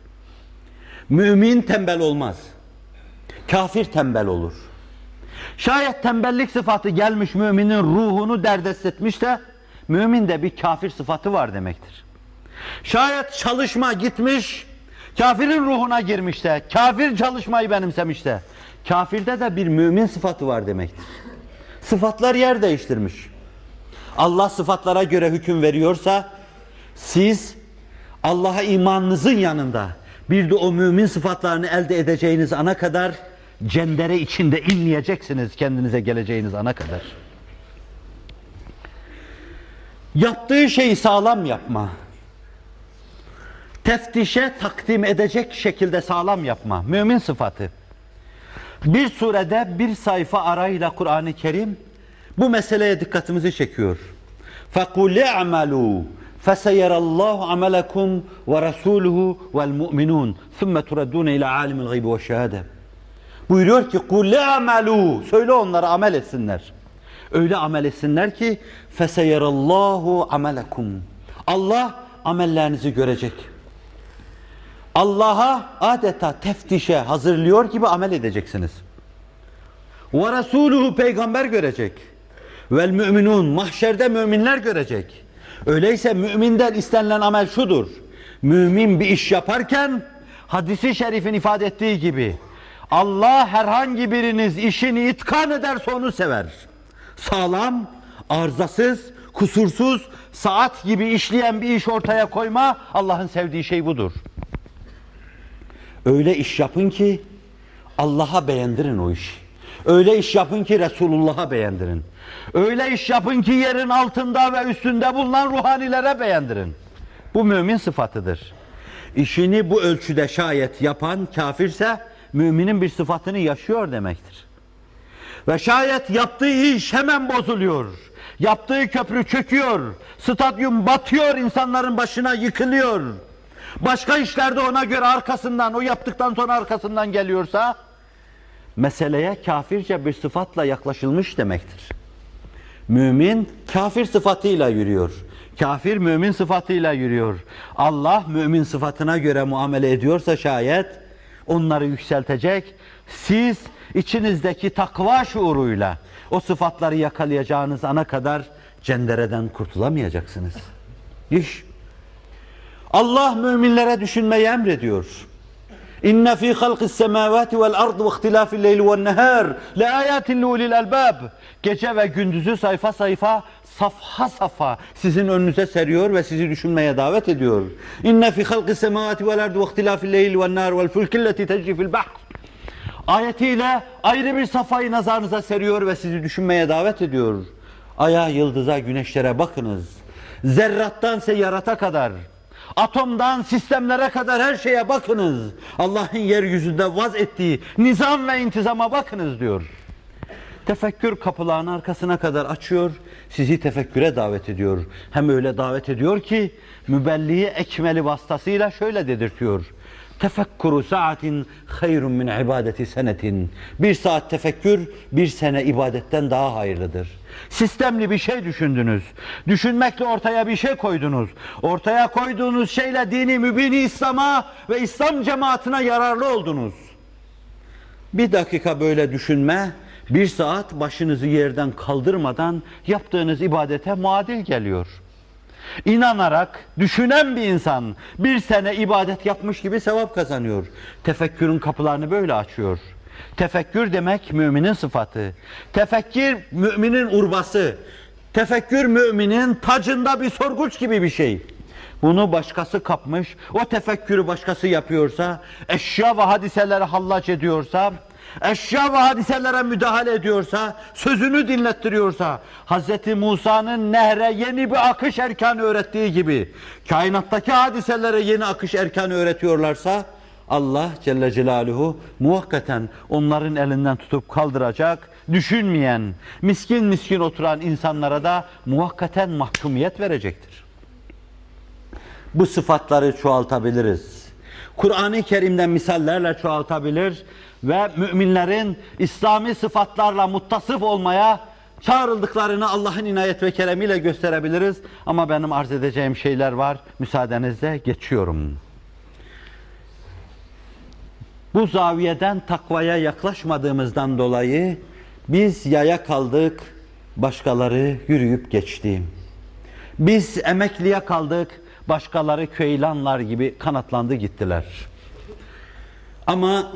Mümin tembel olmaz. Kafir tembel olur. Şayet tembellik sıfatı gelmiş müminin ruhunu derdest etmiş de müminde bir kafir sıfatı var demektir. Şayet çalışma gitmiş Kafirin ruhuna girmiş de, kafir çalışmayı benimsemiş de, kafirde de bir mümin sıfatı var demektir. Sıfatlar yer değiştirmiş. Allah sıfatlara göre hüküm veriyorsa, siz Allah'a imanınızın yanında bir de o mümin sıfatlarını elde edeceğiniz ana kadar cendere içinde inleyeceksiniz kendinize geleceğiniz ana kadar. Yaptığı şeyi sağlam yapma teftişe takdim edecek şekilde sağlam yapma. Mümin sıfatı. Bir surede bir sayfa arayla Kur'an-ı Kerim bu meseleye dikkatimizi çekiyor. فَقُلْ اَعْمَلُوا فَسَيَرَ اللّٰهُ عَمَلَكُمْ وَرَسُولُهُ وَالْمُؤْمِنُونَ ثُمَّ تُرَدُّونَ اِلَى عَالِمِ الْغَيْبِ وَالشَّهَادَةِ Buyuruyor ki قُلْ اَعْمَلُوا Söyle onlara amel etsinler. Öyle amel etsinler ki فَسَيَرَ اللّٰهُ عَمَلَكُمْ Allah amellerinizi görecek. Allah'a adeta teftişe hazırlıyor gibi amel edeceksiniz. Ve Resuluhu peygamber görecek. Vel müminun mahşerde müminler görecek. Öyleyse müminden istenilen amel şudur. Mümin bir iş yaparken hadisi şerifin ifade ettiği gibi Allah herhangi biriniz işini itkan ederse onu sever. Sağlam, arızasız, kusursuz, saat gibi işleyen bir iş ortaya koyma Allah'ın sevdiği şey budur. Öyle iş yapın ki Allah'a beğendirin o işi. Öyle iş yapın ki Resulullah'a beğendirin. Öyle iş yapın ki yerin altında ve üstünde bulunan ruhanilere beğendirin. Bu mümin sıfatıdır. İşini bu ölçüde şayet yapan kafirse müminin bir sıfatını yaşıyor demektir. Ve şayet yaptığı iş hemen bozuluyor. Yaptığı köprü çöküyor. Stadyum batıyor, insanların başına yıkılıyor. Başka işlerde ona göre arkasından, o yaptıktan sonra arkasından geliyorsa meseleye kafirce bir sıfatla yaklaşılmış demektir. Mümin kafir sıfatıyla yürüyor. Kafir mümin sıfatıyla yürüyor. Allah mümin sıfatına göre muamele ediyorsa şayet onları yükseltecek. Siz içinizdeki takva şuuruyla o sıfatları yakalayacağınız ana kadar cendereden kurtulamayacaksınız. İş. Allah müminlere düşünmeyi emrediyor. İnne fi halqis semavati vel ard ve ihtilafil leyli ven nehar la ayatin albab. Gece ve gündüzü sayfa sayfa, safha safha sizin önünüze seriyor ve sizi düşünmeye davet ediyor. İnne fi halqis semavati vel ard ve ihtilafil leyli ven nehar vel fulkilleti tecri fil bahr. Ayetiyle ayrı bir safhayı nazarınıza seriyor ve sizi düşünmeye davet ediyor. Aya, yıldıza, güneşlere bakınız. Zerrattan seyyarata kadar, atomdan sistemlere kadar her şeye bakınız. Allah'ın yeryüzünde vaz ettiği nizam ve intizama bakınız diyor. Tefekkür kapılarını arkasına kadar açıyor, sizi tefekküre davet ediyor. Hem öyle davet ediyor ki mübelliği ekmeli vasıtasıyla şöyle dedirtiyor. Tefekkuru saatin hayrun min ibadeti senetin. Bir saat tefekkür bir sene ibadetten daha hayırlıdır. Sistemli bir şey düşündünüz. Düşünmekle ortaya bir şey koydunuz. Ortaya koyduğunuz şeyle dini mübini İslam'a ve İslam cemaatine yararlı oldunuz. Bir dakika böyle düşünme, bir saat başınızı yerden kaldırmadan yaptığınız ibadete muadil geliyor. İnanarak düşünen bir insan bir sene ibadet yapmış gibi sevap kazanıyor. Tefekkürün kapılarını böyle açıyor. Tefekkür demek müminin sıfatı. Tefekkür müminin urbası. Tefekkür müminin tacında bir sorguç gibi bir şey. Bunu başkası kapmış, o tefekkürü başkası yapıyorsa, eşya ve hadiseleri hallaç ediyorsa, eşya ve hadiselere müdahale ediyorsa, sözünü dinlettiriyorsa, Hz. Musa'nın nehre yeni bir akış erkanı öğrettiği gibi, kainattaki hadiselere yeni akış erkanı öğretiyorlarsa, Allah Celle Celaluhu muhakkaten onların elinden tutup kaldıracak, düşünmeyen, miskin miskin oturan insanlara da muhakkaten mahkumiyet verecektir. Bu sıfatları çoğaltabiliriz. Kur'an-ı Kerim'den misallerle çoğaltabilir ve müminlerin İslami sıfatlarla muttasıf olmaya çağrıldıklarını Allah'ın inayet ve keremiyle gösterebiliriz. Ama benim arz edeceğim şeyler var. Müsaadenizle geçiyorum. Bu zaviyeden takvaya yaklaşmadığımızdan dolayı biz yaya kaldık, başkaları yürüyüp geçti. Biz emekliye kaldık, başkaları köylanlar gibi kanatlandı gittiler. Ama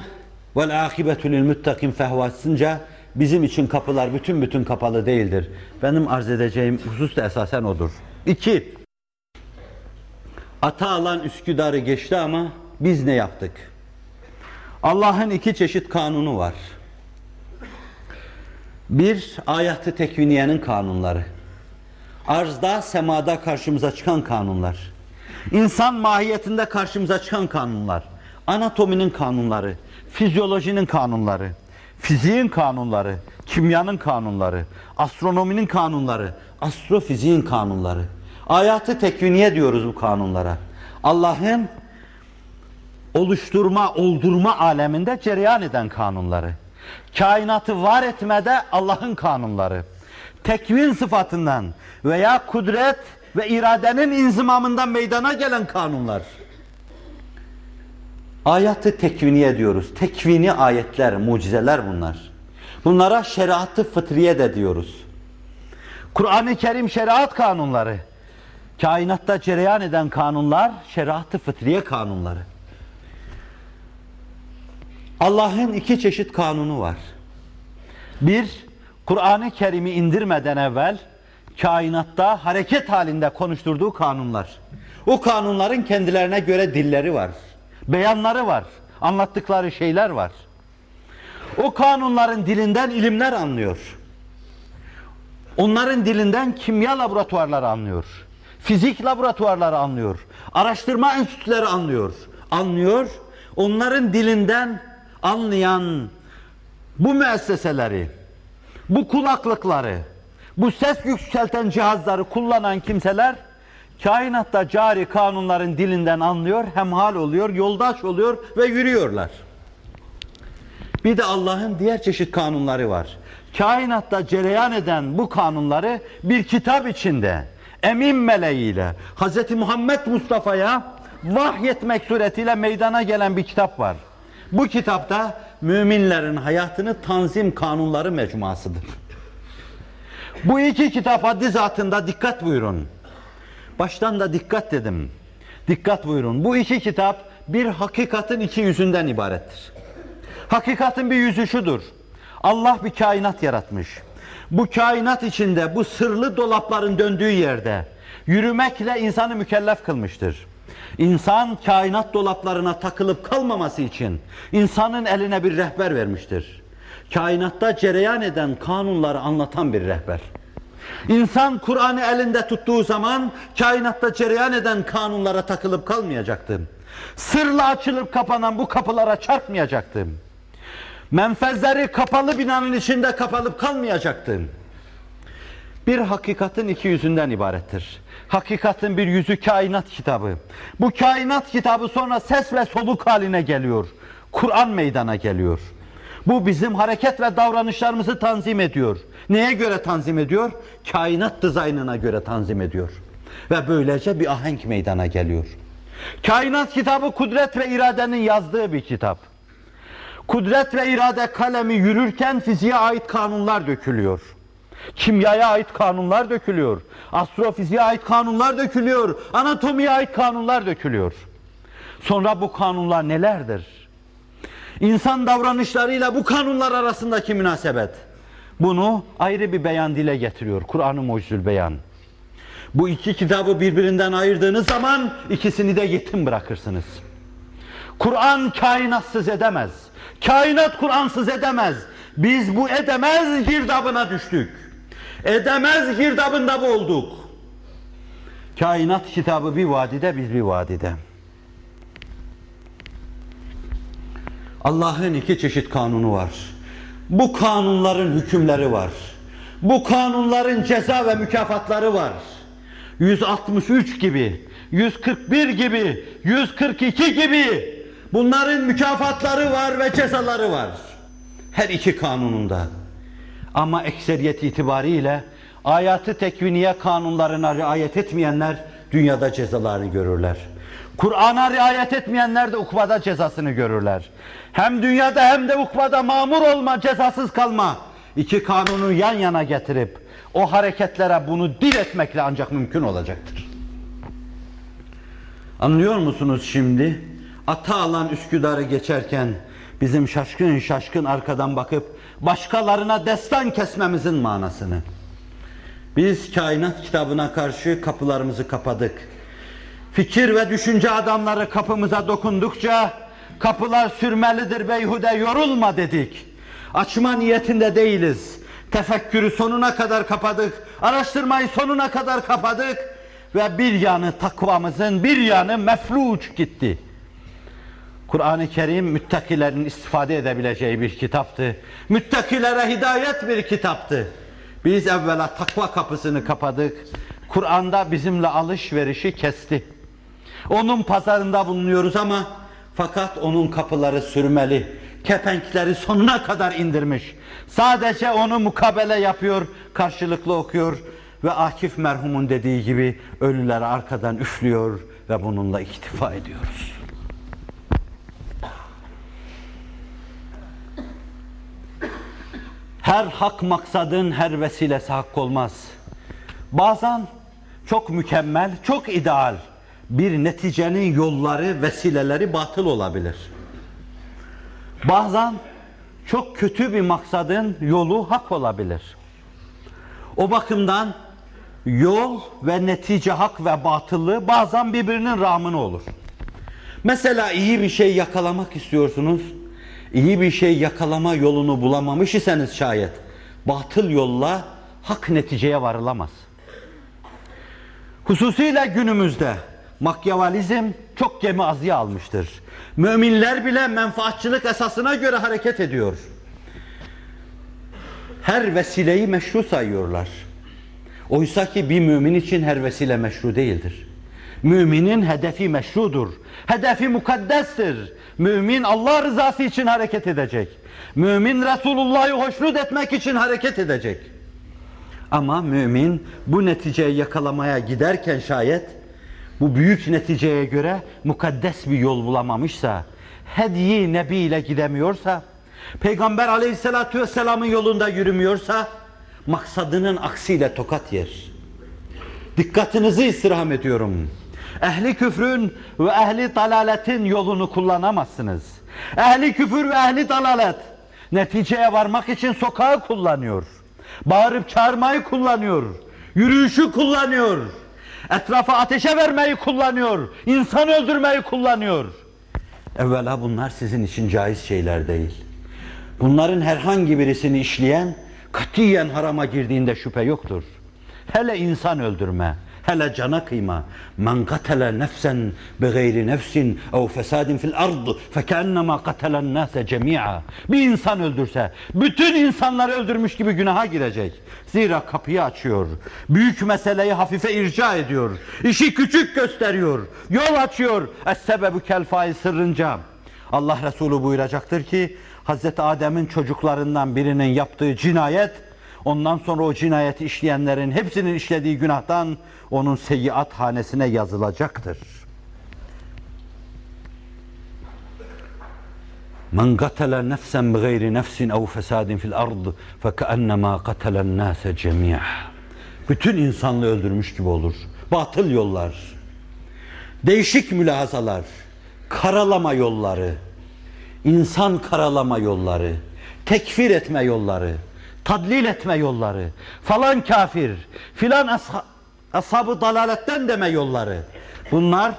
vel akibetu lil muttakin fehvasınca bizim için kapılar bütün bütün kapalı değildir. Benim arz edeceğim husus da esasen odur. İki, ata alan Üsküdar'ı geçti ama biz ne yaptık? Allah'ın iki çeşit kanunu var. Bir, ayatı tekviniyenin kanunları. Arzda, semada karşımıza çıkan kanunlar. İnsan mahiyetinde karşımıza çıkan kanunlar. Anatominin kanunları, fizyolojinin kanunları, fiziğin kanunları, kimyanın kanunları, astronominin kanunları, astrofiziğin kanunları. Ayatı tekviniye diyoruz bu kanunlara. Allah'ın oluşturma, oldurma aleminde cereyan eden kanunları. Kainatı var etmede Allah'ın kanunları. Tekvin sıfatından veya kudret ve iradenin inzimamından meydana gelen kanunlar. Ayatı tekviniye diyoruz. Tekvini ayetler, mucizeler bunlar. Bunlara şeriatı fıtriye de diyoruz. Kur'an-ı Kerim şeriat kanunları. Kainatta cereyan eden kanunlar şeriat-ı fıtriye kanunları. Allah'ın iki çeşit kanunu var. Bir, Kur'an-ı Kerim'i indirmeden evvel kainatta hareket halinde konuşturduğu kanunlar. O kanunların kendilerine göre dilleri var. Beyanları var. Anlattıkları şeyler var. O kanunların dilinden ilimler anlıyor. Onların dilinden kimya laboratuvarları anlıyor. Fizik laboratuvarları anlıyor. Araştırma enstitüleri anlıyor. Anlıyor. Onların dilinden anlayan bu müesseseleri, bu kulaklıkları, bu ses yükselten cihazları kullanan kimseler kainatta cari kanunların dilinden anlıyor, hemhal oluyor, yoldaş oluyor ve yürüyorlar. Bir de Allah'ın diğer çeşit kanunları var. Kainatta cereyan eden bu kanunları bir kitap içinde emin meleğiyle Hz. Muhammed Mustafa'ya vahyetmek suretiyle meydana gelen bir kitap var. Bu kitapta müminlerin hayatını tanzim kanunları mecmuasıdır. Bu iki kitap haddi zatında dikkat buyurun. Baştan da dikkat dedim. Dikkat buyurun. Bu iki kitap bir hakikatin iki yüzünden ibarettir. Hakikatin bir yüzü şudur. Allah bir kainat yaratmış. Bu kainat içinde bu sırlı dolapların döndüğü yerde yürümekle insanı mükellef kılmıştır. İnsan kainat dolaplarına takılıp kalmaması için insanın eline bir rehber vermiştir. Kainatta cereyan eden kanunları anlatan bir rehber. İnsan Kur'an'ı elinde tuttuğu zaman kainatta cereyan eden kanunlara takılıp kalmayacaktı. Sırla açılıp kapanan bu kapılara çarpmayacaktı. Menfezleri kapalı binanın içinde kapalıp kalmayacaktı. Bir hakikatin iki yüzünden ibarettir. Hakikatin bir yüzü kainat kitabı. Bu kainat kitabı sonra ses ve soluk haline geliyor. Kur'an meydana geliyor. Bu bizim hareket ve davranışlarımızı tanzim ediyor. Neye göre tanzim ediyor? Kainat dizaynına göre tanzim ediyor. Ve böylece bir ahenk meydana geliyor. Kainat kitabı kudret ve iradenin yazdığı bir kitap. Kudret ve irade kalemi yürürken fiziğe ait kanunlar dökülüyor. Kimyaya ait kanunlar dökülüyor. Astrofiziğe ait kanunlar dökülüyor. Anatomiye ait kanunlar dökülüyor. Sonra bu kanunlar nelerdir? İnsan davranışlarıyla bu kanunlar arasındaki münasebet. Bunu ayrı bir beyan dile getiriyor. Kur'an-ı Mucizül Beyan. Bu iki kitabı birbirinden ayırdığınız zaman ikisini de yetim bırakırsınız. Kur'an kainatsız edemez. Kainat Kur'ansız edemez. Biz bu edemez girdabına düştük. Edemez girdabında boğulduk. Kainat kitabı bir vadide, biz bir vadide. Allah'ın iki çeşit kanunu var. Bu kanunların hükümleri var. Bu kanunların ceza ve mükafatları var. 163 gibi, 141 gibi, 142 gibi bunların mükafatları var ve cezaları var. Her iki kanununda. Ama ekseriyet itibariyle ayatı tekviniye kanunlarına riayet etmeyenler dünyada cezalarını görürler. Kur'an'a riayet etmeyenler de ukbada cezasını görürler. Hem dünyada hem de ukbada mamur olma, cezasız kalma. İki kanunu yan yana getirip o hareketlere bunu dil etmekle ancak mümkün olacaktır. Anlıyor musunuz şimdi? Ata alan Üsküdar'ı geçerken bizim şaşkın şaşkın arkadan bakıp başkalarına destan kesmemizin manasını. Biz kainat kitabına karşı kapılarımızı kapadık. Fikir ve düşünce adamları kapımıza dokundukça kapılar sürmelidir beyhude yorulma dedik. Açma niyetinde değiliz. Tefekkürü sonuna kadar kapadık. Araştırmayı sonuna kadar kapadık. Ve bir yanı takvamızın bir yanı mefluç gitti. Kur'an-ı Kerim müttakilerin istifade edebileceği bir kitaptı. Müttakilere hidayet bir kitaptı. Biz evvela takva kapısını kapadık. Kur'an'da bizimle alışverişi kesti. Onun pazarında bulunuyoruz ama fakat onun kapıları sürmeli. Kepenkleri sonuna kadar indirmiş. Sadece onu mukabele yapıyor, karşılıklı okuyor ve Akif merhumun dediği gibi ölüleri arkadan üflüyor ve bununla iktifa ediyoruz. Her hak maksadın her vesilesi hak olmaz. Bazen çok mükemmel, çok ideal bir neticenin yolları, vesileleri batıl olabilir. Bazen çok kötü bir maksadın yolu hak olabilir. O bakımdan yol ve netice hak ve batıllığı bazen birbirinin rağmını olur. Mesela iyi bir şey yakalamak istiyorsunuz. İyi bir şey yakalama yolunu bulamamış iseniz şayet batıl yolla hak neticeye varılamaz. Hususiyle günümüzde Makyavalizm çok gemi azıya almıştır. Müminler bile menfaatçılık esasına göre hareket ediyor. Her vesileyi meşru sayıyorlar. Oysa ki bir mümin için her vesile meşru değildir. Müminin hedefi meşrudur. Hedefi mukaddestir. Mümin Allah rızası için hareket edecek. Mümin Resulullah'ı hoşnut etmek için hareket edecek. Ama mümin bu neticeyi yakalamaya giderken şayet bu büyük neticeye göre mukaddes bir yol bulamamışsa, hediyi nebi ile gidemiyorsa, Peygamber aleyhissalatü vesselamın yolunda yürümüyorsa, maksadının aksiyle tokat yer. Dikkatinizi istirham ediyorum. Ehli küfrün ve ehli dalaletin yolunu kullanamazsınız. Ehli küfür ve ehli dalalet neticeye varmak için sokağı kullanıyor. Bağırıp çağırmayı kullanıyor. Yürüyüşü kullanıyor. Etrafa ateşe vermeyi kullanıyor. İnsan öldürmeyi kullanıyor. Evvela bunlar sizin için caiz şeyler değil. Bunların herhangi birisini işleyen katiyen harama girdiğinde şüphe yoktur. Hele insan öldürme, hele cana kıyma. Men katele nefsen bi gayri nefsin ev fesadin fil ard fekennema katelen nase cemi'a. Bir insan öldürse bütün insanları öldürmüş gibi günaha girecek. Zira kapıyı açıyor. Büyük meseleyi hafife irca ediyor. İşi küçük gösteriyor. Yol açıyor. Es-sebebu kel fail sırrınca. Allah Resulü buyuracaktır ki Hazreti Adem'in çocuklarından birinin yaptığı cinayet ondan sonra o cinayeti işleyenlerin hepsinin işlediği günahtan onun seyyiat hanesine yazılacaktır. Men katele nefsen bi gayri nefsin ev fesadin fil ard fekennema katelen nase cemi'a. Bütün insanlığı öldürmüş gibi olur. Batıl yollar, değişik mülahazalar, karalama yolları, insan karalama yolları, tekfir etme yolları, tadlil etme yolları, falan kafir, filan asha ashabı dalaletten deme yolları. Bunlar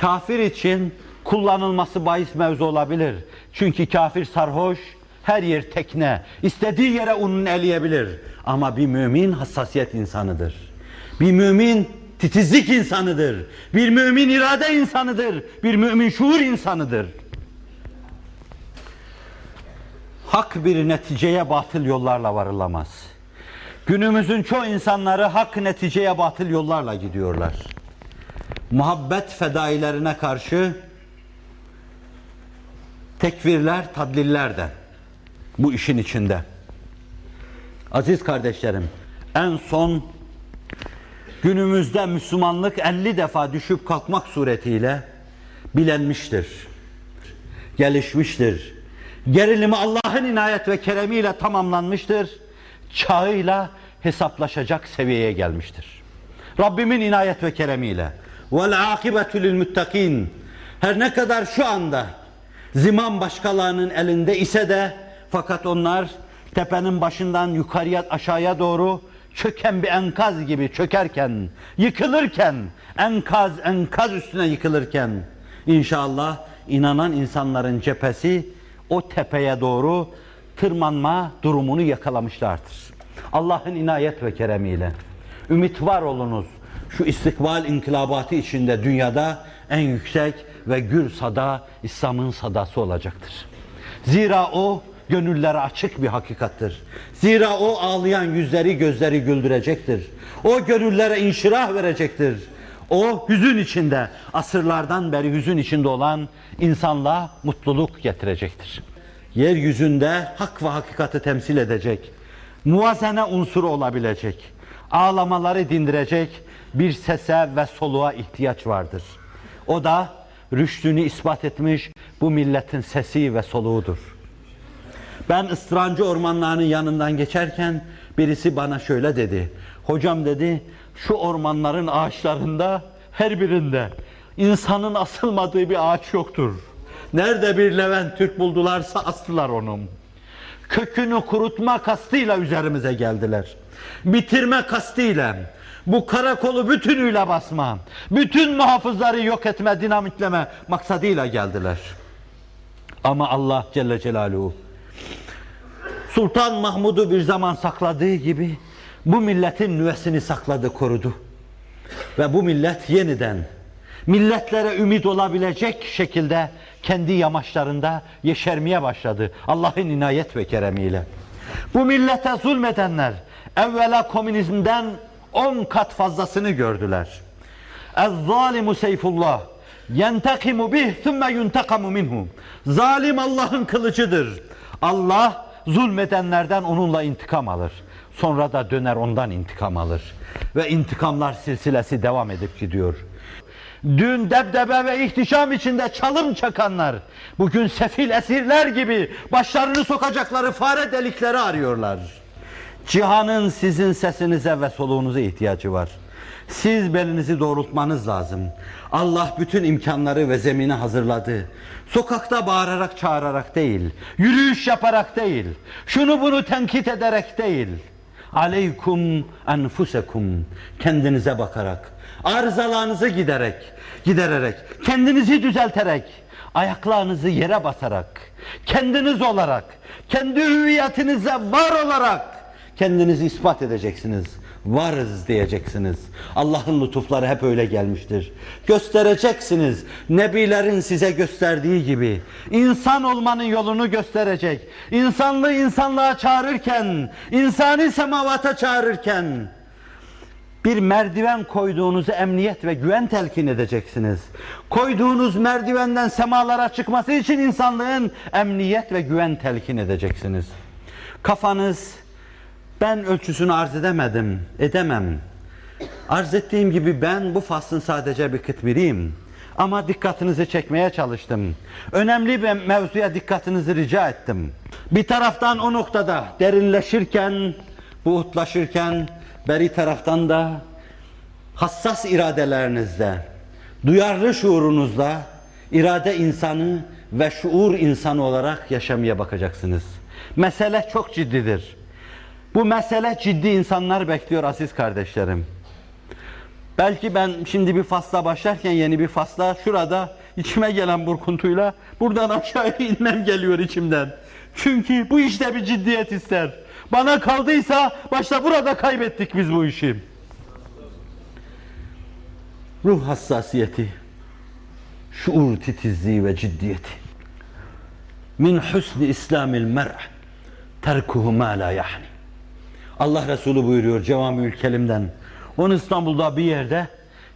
kafir için kullanılması bahis mevzu olabilir. Çünkü kafir sarhoş, her yer tekne, istediği yere unun eleyebilir. Ama bir mümin hassasiyet insanıdır. Bir mümin titizlik insanıdır. Bir mümin irade insanıdır. Bir mümin şuur insanıdır. Hak bir neticeye batıl yollarla varılamaz. Günümüzün çoğu insanları hak neticeye batıl yollarla gidiyorlar. Muhabbet fedailerine karşı tekvirler, tadliller de bu işin içinde. Aziz kardeşlerim, en son günümüzde Müslümanlık 50 defa düşüp kalkmak suretiyle bilenmiştir, gelişmiştir. Gerilimi Allah'ın inayet ve keremiyle tamamlanmıştır. Çağıyla hesaplaşacak seviyeye gelmiştir. Rabbimin inayet ve keremiyle. Vel akibetu lil muttakin. Her ne kadar şu anda ziman başkalarının elinde ise de fakat onlar tepenin başından yukarıya aşağıya doğru çöken bir enkaz gibi çökerken, yıkılırken, enkaz enkaz üstüne yıkılırken inşallah inanan insanların cephesi o tepeye doğru tırmanma durumunu yakalamışlardır. Allah'ın inayet ve keremiyle ümit var olunuz. Şu istikbal inkılabatı içinde dünyada en yüksek ve gür sada İslam'ın sadası olacaktır. Zira o gönüllere açık bir hakikattır. Zira o ağlayan yüzleri gözleri güldürecektir. O gönüllere inşirah verecektir. O hüzün içinde, asırlardan beri hüzün içinde olan insanlığa mutluluk getirecektir. Yeryüzünde hak ve hakikati temsil edecek, muvazene unsuru olabilecek, ağlamaları dindirecek bir sese ve soluğa ihtiyaç vardır. O da rüştünü ispat etmiş bu milletin sesi ve soluğudur. Ben ıstırancı ormanlarının yanından geçerken birisi bana şöyle dedi. Hocam dedi şu ormanların ağaçlarında her birinde insanın asılmadığı bir ağaç yoktur. Nerede bir Levent Türk buldularsa astılar onu. Kökünü kurutma kastıyla üzerimize geldiler. Bitirme kastıyla, bu karakolu bütünüyle basma, bütün muhafızları yok etme, dinamitleme maksadıyla geldiler. Ama Allah Celle Celaluhu Sultan Mahmud'u bir zaman sakladığı gibi bu milletin nüvesini sakladı, korudu. Ve bu millet yeniden milletlere ümit olabilecek şekilde kendi yamaçlarında yeşermeye başladı. Allah'ın inayet ve keremiyle. Bu millete zulmedenler evvela komünizmden on kat fazlasını gördüler. Ez-zalimu seyfullah yentekimu bih thumme yuntakamu minhu. Zalim Allah'ın kılıcıdır. Allah zulmedenlerden onunla intikam alır. Sonra da döner ondan intikam alır. Ve intikamlar silsilesi devam edip gidiyor. Dün debdebe ve ihtişam içinde çalım çakanlar, bugün sefil esirler gibi başlarını sokacakları fare delikleri arıyorlar. Cihanın sizin sesinize ve soluğunuza ihtiyacı var. Siz belinizi doğrultmanız lazım. Allah bütün imkanları ve zemini hazırladı. Sokakta bağırarak çağırarak değil, yürüyüş yaparak değil, şunu bunu tenkit ederek değil. Aleykum enfusekum kendinize bakarak, arızalarınızı giderek, gidererek, kendinizi düzelterek, ayaklarınızı yere basarak, kendiniz olarak, kendi hüviyetinize var olarak kendinizi ispat edeceksiniz. Varız diyeceksiniz. Allah'ın lütufları hep öyle gelmiştir. Göstereceksiniz. Nebilerin size gösterdiği gibi. insan olmanın yolunu gösterecek. İnsanlığı insanlığa çağırırken, insani semavata çağırırken, bir merdiven koyduğunuzu emniyet ve güven telkin edeceksiniz. Koyduğunuz merdivenden semalara çıkması için insanlığın emniyet ve güven telkin edeceksiniz. Kafanız ben ölçüsünü arz edemedim, edemem. Arz ettiğim gibi ben bu faslın sadece bir kıtmiriyim. Ama dikkatinizi çekmeye çalıştım. Önemli bir mevzuya dikkatinizi rica ettim. Bir taraftan o noktada derinleşirken, buğutlaşırken, beri taraftan da hassas iradelerinizde, duyarlı şuurunuzda irade insanı ve şuur insanı olarak yaşamaya bakacaksınız. Mesele çok ciddidir. Bu mesele ciddi insanlar bekliyor aziz kardeşlerim. Belki ben şimdi bir fasla başlarken yeni bir fasla şurada içime gelen burkuntuyla buradan aşağıya inmem geliyor içimden. Çünkü bu işte bir ciddiyet ister. Bana kaldıysa başta burada kaybettik biz bu işi. Ruh hassasiyeti, şuur titizliği ve ciddiyeti. Min husni İslamil mer' terkuhu ma la yahni. Allah Resulü buyuruyor Cevamül Kelim'den. Onu İstanbul'da bir yerde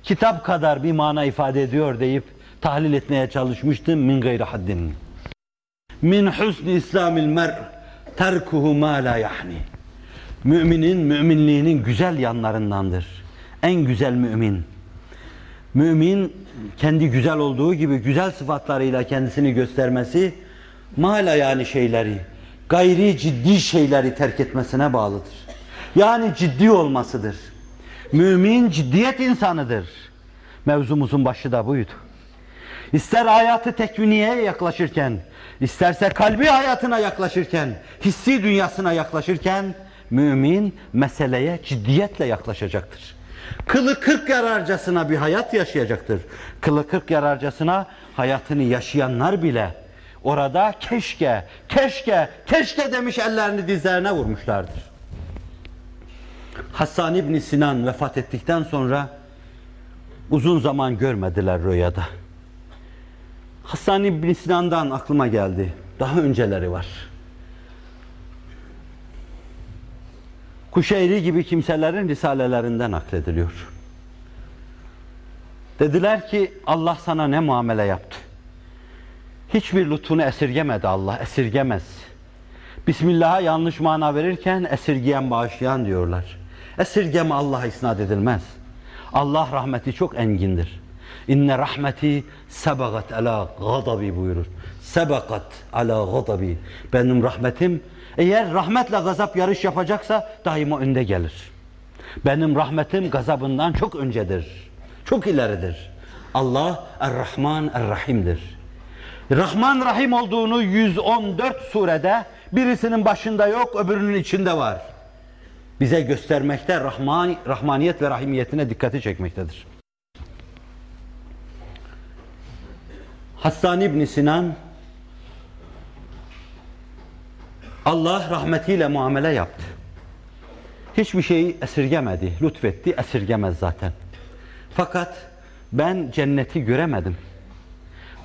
kitap kadar bir mana ifade ediyor deyip tahlil etmeye çalışmıştım min gayri haddin. Min husni İslamil mer' terkuhu ma la yahni. Müminin müminliğinin güzel yanlarındandır. En güzel mümin. Mümin kendi güzel olduğu gibi güzel sıfatlarıyla kendisini göstermesi mala yani şeyleri, gayri ciddi şeyleri terk etmesine bağlıdır. Yani ciddi olmasıdır. Mümin ciddiyet insanıdır. Mevzumuzun başı da buydu. İster hayatı tekviniyeye yaklaşırken, isterse kalbi hayatına yaklaşırken, hissi dünyasına yaklaşırken, mümin meseleye ciddiyetle yaklaşacaktır. Kılı kırk yararcasına bir hayat yaşayacaktır. Kılı kırk yararcasına hayatını yaşayanlar bile orada keşke, keşke, keşke demiş ellerini dizlerine vurmuşlardır. Hasan İbni Sinan vefat ettikten sonra uzun zaman görmediler rüyada. Hasan İbni Sinan'dan aklıma geldi. Daha önceleri var. Kuşeyri gibi kimselerin risalelerinden naklediliyor. Dediler ki Allah sana ne muamele yaptı? Hiçbir lütfunu esirgemedi Allah, esirgemez. Bismillah'a yanlış mana verirken esirgeyen bağışlayan diyorlar. Esirgeme Allah'a isnat edilmez. Allah rahmeti çok engindir. İnne rahmeti sebagat ala gadabi buyurur. Sebakat ala gadabi. Benim rahmetim eğer rahmetle gazap yarış yapacaksa daima önde gelir. Benim rahmetim gazabından çok öncedir. Çok ileridir. Allah Er-Rahman Er-Rahim'dir. Rahman Rahim olduğunu 114 surede birisinin başında yok, öbürünün içinde var. Bize göstermekte Rahman, Rahmaniyet ve Rahimiyetine dikkati çekmektedir. Hassan İbn Sinan Allah rahmetiyle muamele yaptı. Hiçbir şeyi esirgemedi, lütfetti, esirgemez zaten. Fakat ben cenneti göremedim.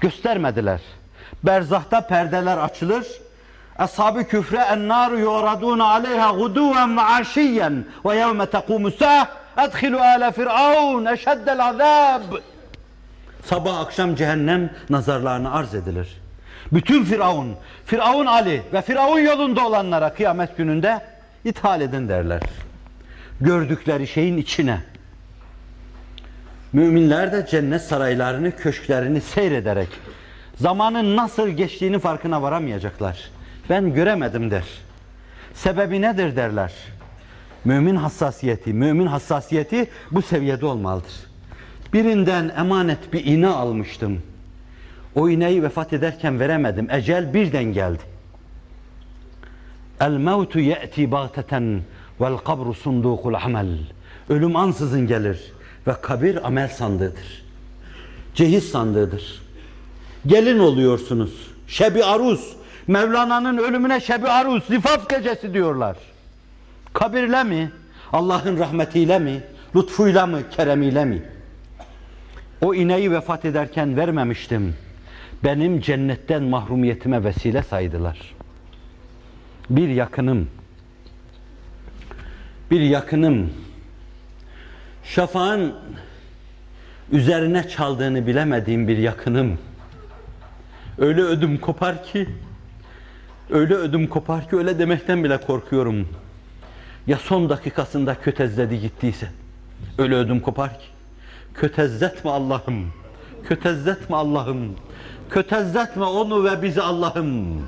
Göstermediler. Berzahta perdeler açılır. Ashab-ı küfre ennaru yuraduna aleyha guduven ve aşiyen ve yevme tekumu sa'h edhilu ala firavun eşeddel azab. Sabah akşam cehennem nazarlarına arz edilir. Bütün Firavun, Firavun Ali ve Firavun yolunda olanlara kıyamet gününde ithal edin derler. Gördükleri şeyin içine. Müminler de cennet saraylarını, köşklerini seyrederek zamanın nasıl geçtiğini farkına varamayacaklar. Ben göremedim der. Sebebi nedir derler. Mümin hassasiyeti, mümin hassasiyeti bu seviyede olmalıdır. Birinden emanet bir iğne almıştım. O iğneyi vefat ederken veremedim. Ecel birden geldi. El mevtu ye'ti bagteten vel kabru sundukul amel. Ölüm ansızın gelir ve kabir amel sandığıdır. Cehiz sandığıdır. Gelin oluyorsunuz. Şebi aruz. Mevlana'nın ölümüne şebi aruz, zifaf gecesi diyorlar. Kabirle mi? Allah'ın rahmetiyle mi? Lütfuyla mı? Keremiyle mi? O ineği vefat ederken vermemiştim. Benim cennetten mahrumiyetime vesile saydılar. Bir yakınım, bir yakınım, şafağın üzerine çaldığını bilemediğim bir yakınım, öyle ödüm kopar ki, öyle ödüm kopar ki öyle demekten bile korkuyorum. Ya son dakikasında kötezledi gittiyse, öyle ödüm kopar ki, kötezletme Allah'ım, kötezletme Allah'ım, kötezletme onu ve bizi Allah'ım.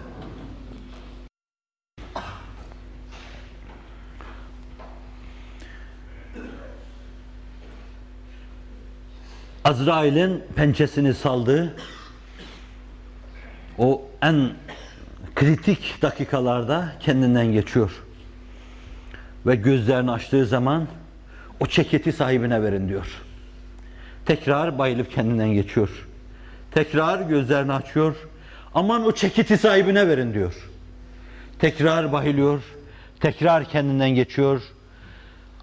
Azrail'in pençesini saldığı o en kritik dakikalarda kendinden geçiyor. Ve gözlerini açtığı zaman o ceketi sahibine verin diyor. Tekrar bayılıp kendinden geçiyor. Tekrar gözlerini açıyor. Aman o ceketi sahibine verin diyor. Tekrar bayılıyor. Tekrar kendinden geçiyor.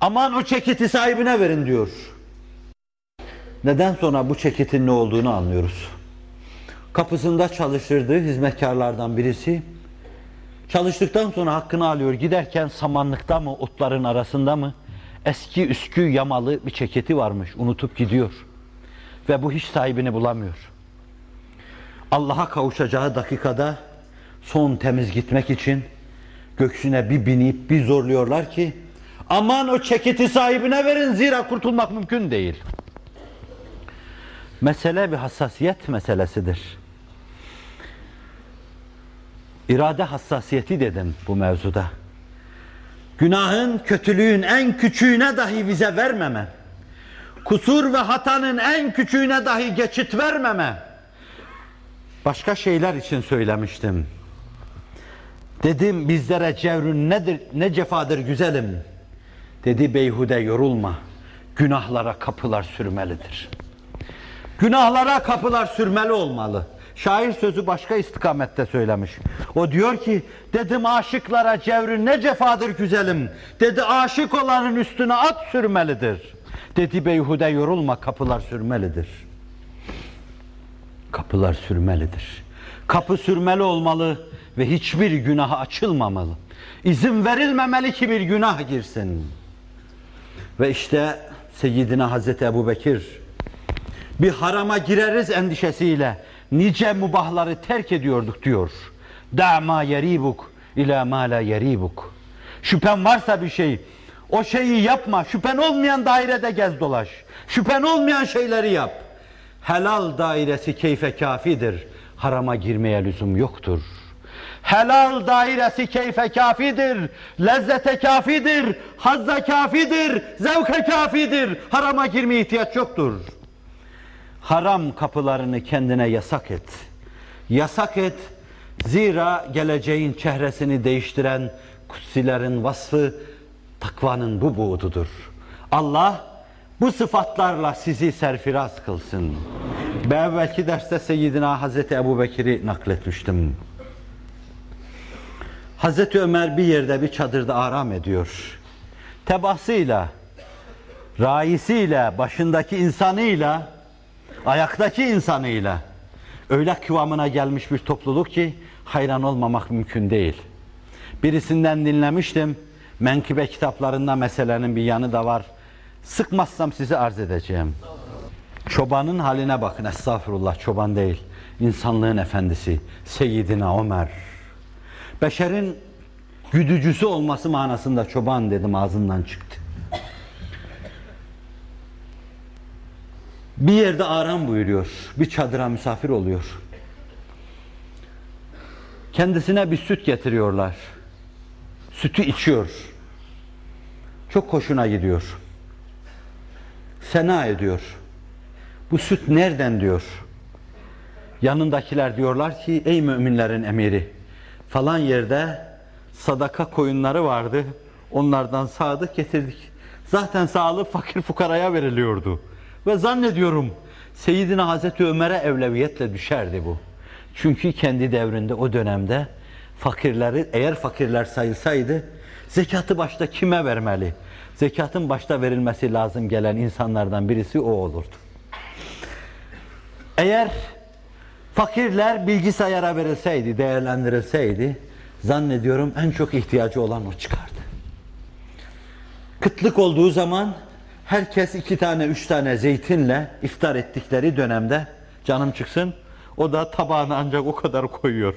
Aman o ceketi sahibine verin diyor. Neden sonra bu ceketin ne olduğunu anlıyoruz. Kapısında çalıştırdığı hizmetkarlardan birisi çalıştıktan sonra hakkını alıyor. Giderken samanlıkta mı, otların arasında mı eski üskü yamalı bir ceketi varmış. Unutup gidiyor. Ve bu hiç sahibini bulamıyor. Allah'a kavuşacağı dakikada son temiz gitmek için göksüne bir binip bir zorluyorlar ki aman o ceketi sahibine verin zira kurtulmak mümkün değil. Mesele bir hassasiyet meselesidir. İrade hassasiyeti dedim bu mevzuda. Günahın, kötülüğün en küçüğüne dahi vize vermeme, kusur ve hatanın en küçüğüne dahi geçit vermeme, başka şeyler için söylemiştim. Dedim bizlere cevrün nedir, ne cefadır güzelim. Dedi beyhude yorulma, günahlara kapılar sürmelidir. Günahlara kapılar sürmeli olmalı. Şair sözü başka istikamette söylemiş. O diyor ki, dedim aşıklara cevrün ne cefadır güzelim. Dedi aşık olanın üstüne at sürmelidir. Dedi beyhude yorulma kapılar sürmelidir. Kapılar sürmelidir. Kapı sürmeli olmalı ve hiçbir günaha açılmamalı. İzin verilmemeli ki bir günah girsin. Ve işte Seyyidina Hazreti Ebu Bekir bir harama gireriz endişesiyle nice mubahları terk ediyorduk diyor. Da'ma yeribuk ila ma la yeribuk. Şüphen varsa bir şey, o şeyi yapma. Şüphen olmayan dairede gez dolaş. Şüphen olmayan şeyleri yap. Helal dairesi keyfe kafidir. Harama girmeye lüzum yoktur. Helal dairesi keyfe kafidir. Lezzete kafidir. Hazza kafidir. Zevke kafidir. Harama girmeye ihtiyaç yoktur. Haram kapılarını kendine yasak et. Yasak et. Zira geleceğin çehresini değiştiren kutsilerin vasfı takvanın bu buğdudur. Allah bu sıfatlarla sizi serfiraz kılsın. Ben belki derste Seyyidina Hazreti Ebu Bekir'i nakletmiştim. Hazreti Ömer bir yerde bir çadırda aram ediyor. Tebasıyla, raisiyle, başındaki insanıyla, ayaktaki insanıyla öyle kıvamına gelmiş bir topluluk ki hayran olmamak mümkün değil. Birisinden dinlemiştim. Menkıbe kitaplarında meselenin bir yanı da var. Sıkmazsam size arz edeceğim. Çobanın haline bakın. Estağfurullah çoban değil. İnsanlığın efendisi. Seyyidina Ömer. Beşerin güdücüsü olması manasında çoban dedim ağzından çıktı. Bir yerde aram buyuruyor. Bir çadıra misafir oluyor. Kendisine bir süt getiriyorlar. Sütü içiyor. Çok hoşuna gidiyor. Sena ediyor. Bu süt nereden diyor. Yanındakiler diyorlar ki ey müminlerin emiri falan yerde sadaka koyunları vardı. Onlardan sağdık getirdik. Zaten sağlık fakir fukaraya veriliyordu. Ve zannediyorum Seyyidina Hazreti Ömer'e evleviyetle düşerdi bu. Çünkü kendi devrinde o dönemde fakirleri eğer fakirler sayılsaydı zekatı başta kime vermeli? Zekatın başta verilmesi lazım gelen insanlardan birisi o olurdu. Eğer fakirler bilgisayara verilseydi, değerlendirilseydi zannediyorum en çok ihtiyacı olan o çıkardı. Kıtlık olduğu zaman herkes iki tane, üç tane zeytinle iftar ettikleri dönemde canım çıksın o da tabağına ancak o kadar koyuyor.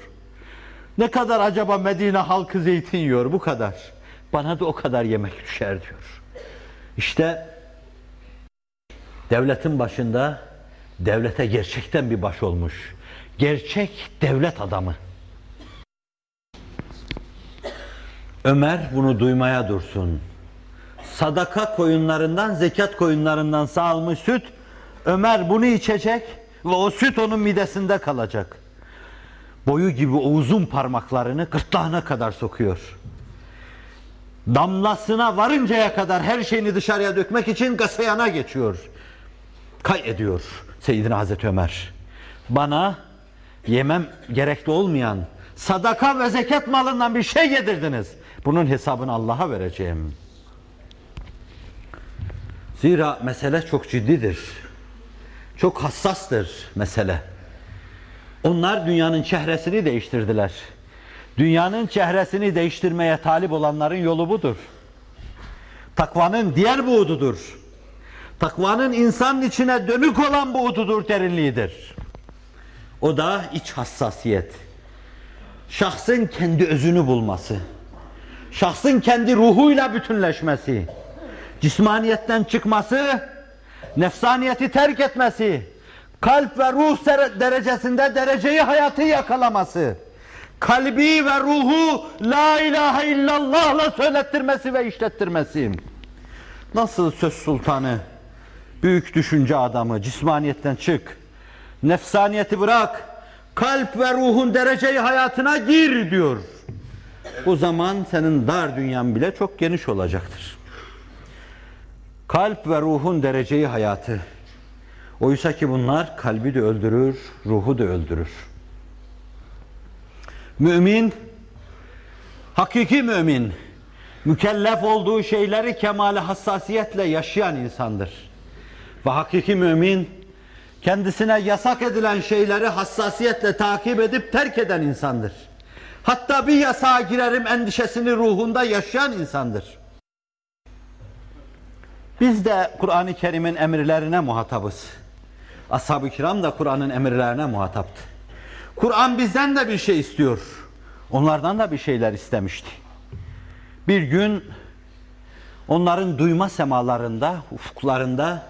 Ne kadar acaba Medine halkı zeytin yiyor? Bu kadar. Bana da o kadar yemek düşer diyor. İşte devletin başında devlete gerçekten bir baş olmuş. Gerçek devlet adamı. Ömer bunu duymaya dursun. Sadaka koyunlarından, zekat koyunlarından sağılmış süt, Ömer bunu içecek ve o süt onun midesinde kalacak. Boyu gibi o uzun parmaklarını gırtlağına kadar sokuyor. Damlasına varıncaya kadar her şeyini dışarıya dökmek için gasayana geçiyor. Kay ediyor Seyyidina Hazreti Ömer. Bana yemem gerekli olmayan sadaka ve zekat malından bir şey yedirdiniz. Bunun hesabını Allah'a vereceğim. Zira mesele çok ciddidir. Çok hassastır mesele. Onlar dünyanın çehresini değiştirdiler. Dünyanın çehresini değiştirmeye talip olanların yolu budur. Takvanın diğer buğdudur. Takvanın insanın içine dönük olan buğdudur, derinliğidir. O da iç hassasiyet. Şahsın kendi özünü bulması. Şahsın kendi ruhuyla bütünleşmesi. Cismaniyetten çıkması, nefsaniyeti terk etmesi, kalp ve ruh derecesinde dereceyi hayatı yakalaması, kalbi ve ruhu la ilahe illallah'la söylettirmesi ve işlettirmesi. Nasıl söz sultanı, büyük düşünce adamı, cismaniyetten çık, nefsaniyeti bırak, kalp ve ruhun dereceyi hayatına gir diyor. Bu zaman senin dar dünyan bile çok geniş olacaktır. Kalp ve ruhun dereceyi hayatı. Oysa ki bunlar kalbi de öldürür, ruhu da öldürür. Mümin, hakiki mümin, mükellef olduğu şeyleri kemale hassasiyetle yaşayan insandır. Ve hakiki mümin, kendisine yasak edilen şeyleri hassasiyetle takip edip terk eden insandır. Hatta bir yasağa girerim endişesini ruhunda yaşayan insandır. Biz de Kur'an-ı Kerim'in emirlerine muhatabız. Ashab-ı kiram da Kur'an'ın emirlerine muhataptı. Kur'an bizden de bir şey istiyor. Onlardan da bir şeyler istemişti. Bir gün onların duyma semalarında, ufuklarında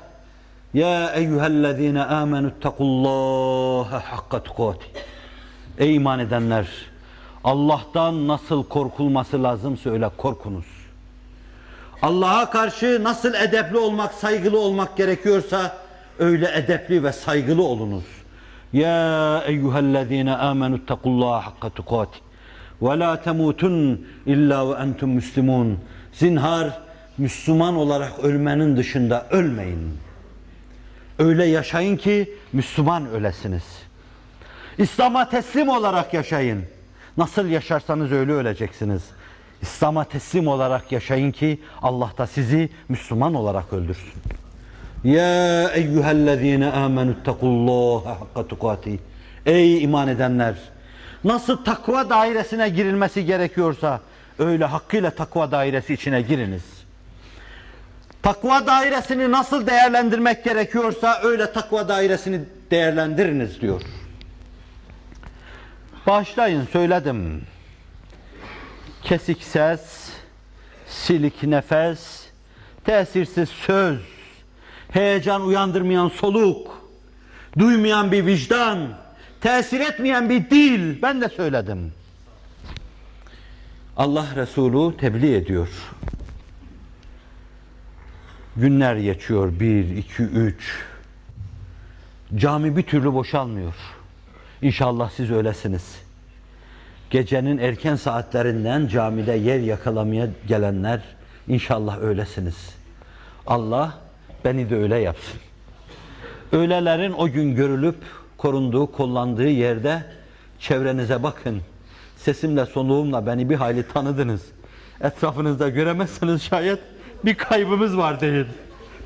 Ya eyyühellezine amenü ittakullâhe hakka tukati. Ey iman edenler! Allah'tan nasıl korkulması lazımsa öyle korkunuz. Allah'a karşı nasıl edepli olmak, saygılı olmak gerekiyorsa öyle edepli ve saygılı olunuz. Ya eyyühellezine amenü ittakullâhe hakka tukati. Ve la temutun illa ve entum müslimun. Zinhar Müslüman olarak ölmenin dışında ölmeyin. Öyle yaşayın ki Müslüman ölesiniz. İslam'a teslim olarak yaşayın. Nasıl yaşarsanız öyle öleceksiniz. İslam'a teslim olarak yaşayın ki Allah da sizi Müslüman olarak öldürsün. Ya eyyühellezine amenü ittakullâhe hakka tukati. Ey iman edenler! Nasıl takva dairesine girilmesi gerekiyorsa öyle hakkıyla takva dairesi içine giriniz. Takva dairesini nasıl değerlendirmek gerekiyorsa öyle takva dairesini değerlendiriniz diyor. Başlayın söyledim. Kesik ses, silik nefes, tesirsiz söz, heyecan uyandırmayan soluk, duymayan bir vicdan, tesir etmeyen bir dil. Ben de söyledim. Allah Resulü tebliğ ediyor. Günler geçiyor. Bir, iki, üç. Cami bir türlü boşalmıyor. İnşallah siz öylesiniz. Gecenin erken saatlerinden camide yer yakalamaya gelenler inşallah öylesiniz. Allah beni de öyle yapsın. Öğlelerin o gün görülüp korunduğu, kollandığı yerde çevrenize bakın. Sesimle, soluğumla beni bir hayli tanıdınız. Etrafınızda göremezseniz şayet bir kaybımız var deyin.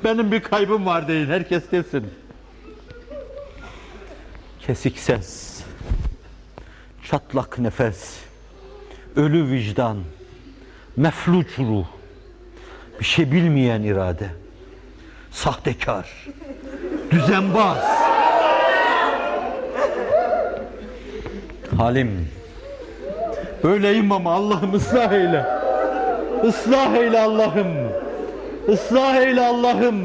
Benim bir kaybım var deyin. Herkes desin. Kesik ses, çatlak nefes, ölü vicdan, mefluç ruh, bir şey bilmeyen irade, sahtekar, düzenbaz, halim. Böyleyim ama Allah'ım ıslah eyle. Islah eyle Allah'ım. Islah eyle Allah'ım.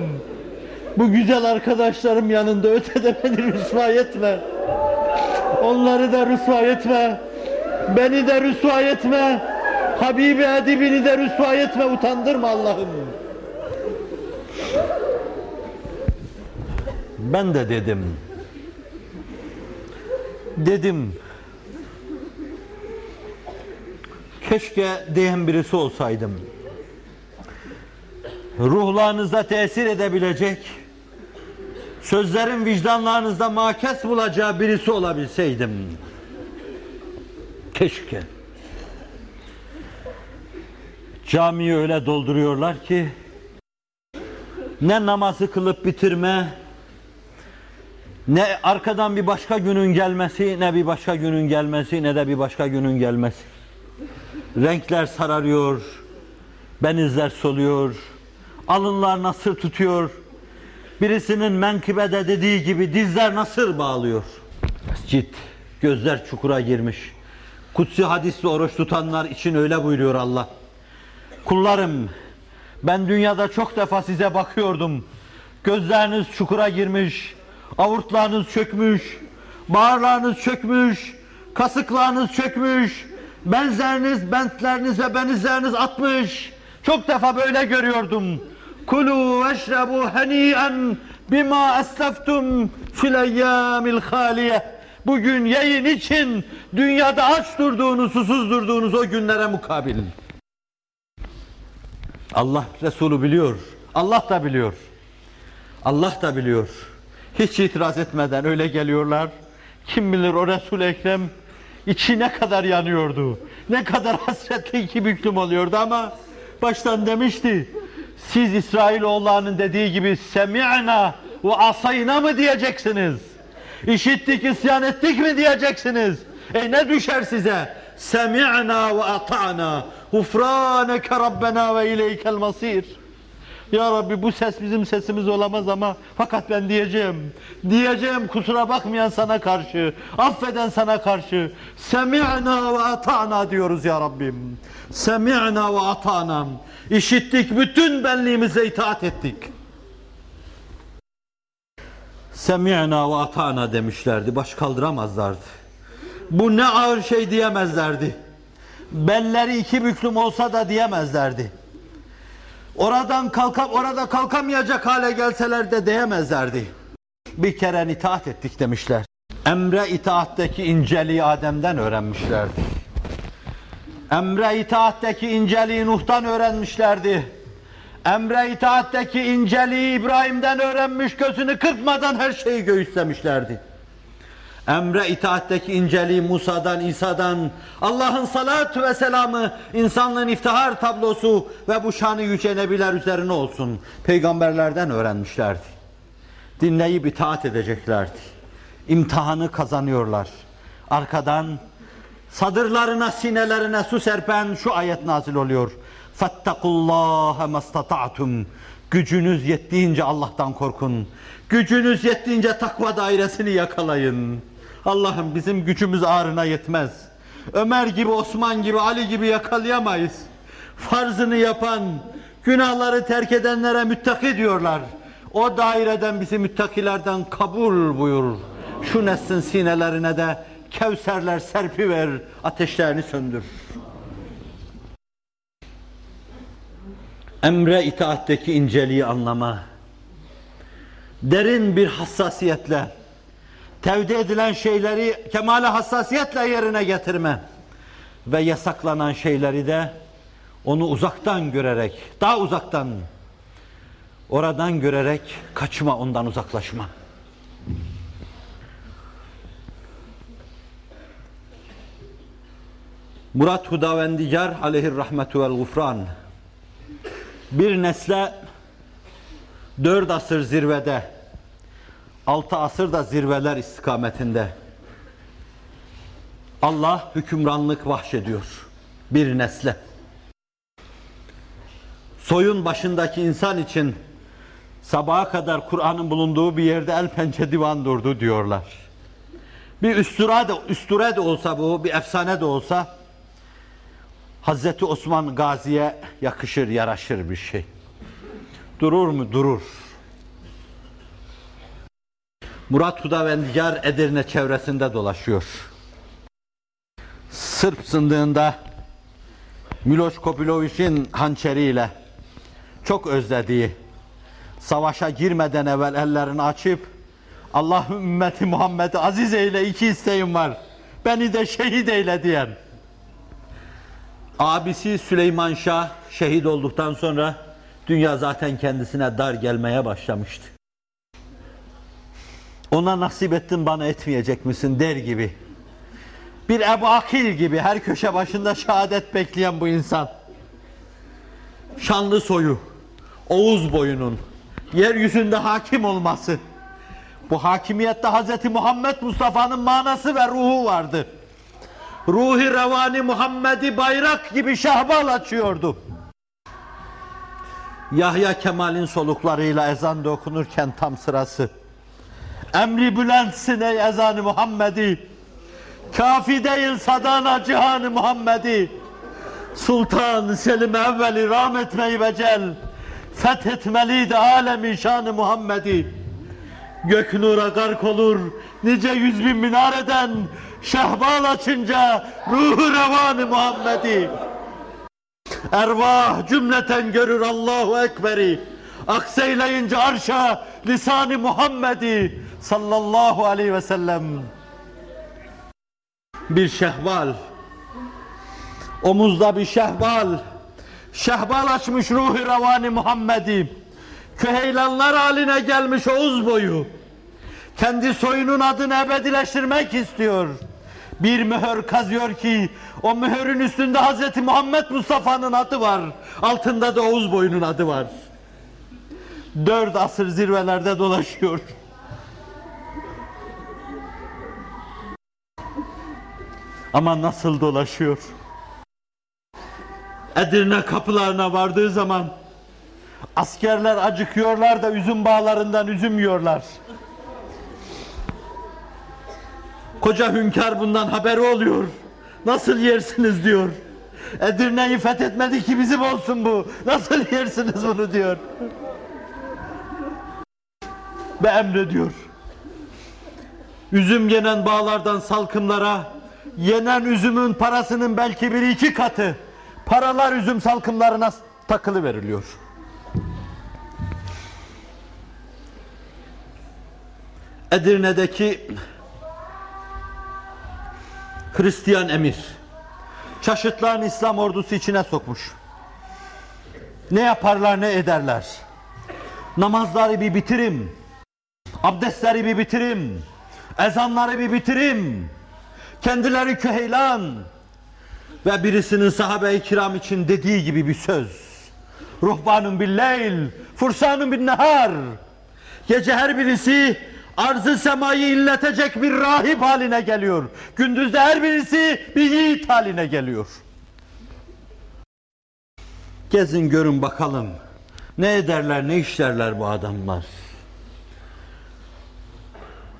Bu güzel arkadaşlarım yanında ötede beni rüsva etme. Onları da rüsva etme. Beni de rüsva etme. Habibi edibini de rüsva etme. Utandırma Allah'ım. Ben de dedim. Dedim. Keşke diyen birisi olsaydım. Ruhlarınızda tesir edebilecek, sözlerin vicdanlarınızda makes bulacağı birisi olabilseydim. Keşke. Camiyi öyle dolduruyorlar ki, ne namazı kılıp bitirme, ne arkadan bir başka günün gelmesi, ne bir başka günün gelmesi, ne de bir başka günün gelmesi. Renkler sararıyor, benizler soluyor, alınlar nasır tutuyor, birisinin menkıbede dediği gibi dizler nasır bağlıyor. Mescit, gözler çukura girmiş. Kutsi hadisli oruç tutanlar için öyle buyuruyor Allah. Kullarım, ben dünyada çok defa size bakıyordum. Gözleriniz çukura girmiş, avurtlarınız çökmüş, bağırlarınız çökmüş, kasıklarınız çökmüş, benzeriniz, bentleriniz ve benizleriniz atmış. Çok defa böyle görüyordum. Kulu veşrebu heni'en bima esleftum fil eyyamil haliye. Bugün yayın için dünyada aç durduğunuz, susuz durduğunuz o günlere mukabil. Allah Resulü biliyor. Allah da biliyor. Allah da biliyor. Hiç itiraz etmeden öyle geliyorlar. Kim bilir o Resul-i Ekrem içi ne kadar yanıyordu. Ne kadar hasretli iki büklüm oluyordu ama baştan demişti. Siz İsrailoğullarının dediği gibi semi'na ve asayna mı diyeceksiniz? İşittik, isyan ettik mi diyeceksiniz? E ne düşer size? Semi'na ve ata'na gufraneke rabbena ve ileykel masir. Ya Rabbi bu ses bizim sesimiz olamaz ama fakat ben diyeceğim. Diyeceğim kusura bakmayan sana karşı, affeden sana karşı. Semi'na ve ata'na diyoruz ya Rabbim. Semi'na ve ata'na. İşittik bütün benliğimize itaat ettik. Semi'na ve ata'na demişlerdi. Baş kaldıramazlardı. Bu ne ağır şey diyemezlerdi. Belleri iki büklüm olsa da diyemezlerdi. Oradan kalkıp orada kalkamayacak hale gelseler de diyemezlerdi. Bir kere itaat ettik demişler. Emre itaatteki inceliği Adem'den öğrenmişlerdi. Emre itaatteki inceliği Nuh'tan öğrenmişlerdi. Emre itaatteki inceliği İbrahim'den öğrenmiş, gözünü kırpmadan her şeyi göğüslemişlerdi. Emre itaatteki inceliği Musa'dan, İsa'dan, Allah'ın salatu ve selamı, insanlığın iftihar tablosu ve bu şanı yüce nebiler üzerine olsun. Peygamberlerden öğrenmişlerdi. Dinleyip itaat edeceklerdi. İmtihanı kazanıyorlar. Arkadan sadırlarına, sinelerine su serpen şu ayet nazil oluyor. Fettakullaha mastata'tum. Gücünüz yettiğince Allah'tan korkun. Gücünüz yettiğince takva dairesini yakalayın. Allah'ım bizim gücümüz ağrına yetmez. Ömer gibi, Osman gibi, Ali gibi yakalayamayız. Farzını yapan, günahları terk edenlere müttaki diyorlar. O daireden bizi müttakilerden kabul buyur. Şu neslin sinelerine de kevserler serpiver, ateşlerini söndür. Emre itaatteki inceliği anlama, derin bir hassasiyetle, tevdi edilen şeyleri kemale hassasiyetle yerine getirme ve yasaklanan şeyleri de onu uzaktan görerek, daha uzaktan, oradan görerek kaçma, ondan uzaklaşma. Murat Hudavendigar aleyhir rahmetu vel gufran bir nesle dört asır zirvede, altı asır da zirveler istikametinde Allah hükümranlık bahşediyor bir nesle. Soyun başındaki insan için sabaha kadar Kur'an'ın bulunduğu bir yerde el pençe divan durdu diyorlar. Bir üstüre de, üstüre de olsa bu, bir efsane de olsa Hazreti Osman Gazi'ye yakışır, yaraşır bir şey. Durur mu? Durur. Murat Hudavendigar Edirne çevresinde dolaşıyor. Sırp sındığında Miloš Kopiloviç'in hançeriyle çok özlediği, savaşa girmeden evvel ellerini açıp Allah ümmeti Muhammed'i aziz eyle iki isteğim var. Beni de şehit eyle diyen Abisi Süleyman Şah şehit olduktan sonra dünya zaten kendisine dar gelmeye başlamıştı. Ona nasip ettin bana etmeyecek misin der gibi. Bir Ebu Akil gibi her köşe başında şehadet bekleyen bu insan. Şanlı soyu, Oğuz boyunun, yeryüzünde hakim olması. Bu hakimiyette Hz. Muhammed Mustafa'nın manası ve ruhu vardı ruhi revani Muhammed'i bayrak gibi şahbal açıyordu. Yahya Kemal'in soluklarıyla ezan da okunurken tam sırası. Emri bülentsin ey ezanı Muhammed'i. Kafi değil sadana cihanı Muhammed'i. Sultan Selim evveli rahmetmeyi becel. Fethetmeliydi alemi şanı Muhammed'i. Gök nura gark olur, nice yüz bin minareden şehbal açınca ruhu revanı Muhammed'i. Ervah cümleten görür Allahu Ekber'i. Akseyleyince arşa lisanı Muhammed'i sallallahu aleyhi ve sellem. Bir şehbal, omuzda bir şehbal, şehbal açmış ruhu revanı Muhammed'i. Küheylanlar haline gelmiş Oğuz boyu. Kendi soyunun adını ebedileştirmek istiyor. Bir mühür kazıyor ki o mühürün üstünde Hz. Muhammed Mustafa'nın adı var. Altında da Oğuz boyunun adı var. Dört asır zirvelerde dolaşıyor. Ama nasıl dolaşıyor? Edirne kapılarına vardığı zaman askerler acıkıyorlar da üzüm bağlarından üzüm yiyorlar. Koca hünkâr bundan haberi oluyor. Nasıl yersiniz diyor. Edirne'yi fethetmedi ki bizim olsun bu. Nasıl yersiniz bunu diyor. Ve emrediyor. Üzüm yenen bağlardan salkımlara, yenen üzümün parasının belki bir iki katı paralar üzüm salkımlarına takılı veriliyor. Edirne'deki Hristiyan emir çaşıtlarını İslam ordusu içine sokmuş. Ne yaparlar ne ederler. Namazları bir bitirim. Abdestleri bir bitirim. Ezanları bir bitirim. Kendileri köheylan. Ve birisinin sahabe-i kiram için dediği gibi bir söz. Ruhbanun bil leyl, fursanun bin nehar. Gece her birisi arzı semayı inletecek bir rahip haline geliyor. Gündüzde her birisi bir yiğit haline geliyor. Gezin görün bakalım. Ne ederler, ne işlerler bu adamlar.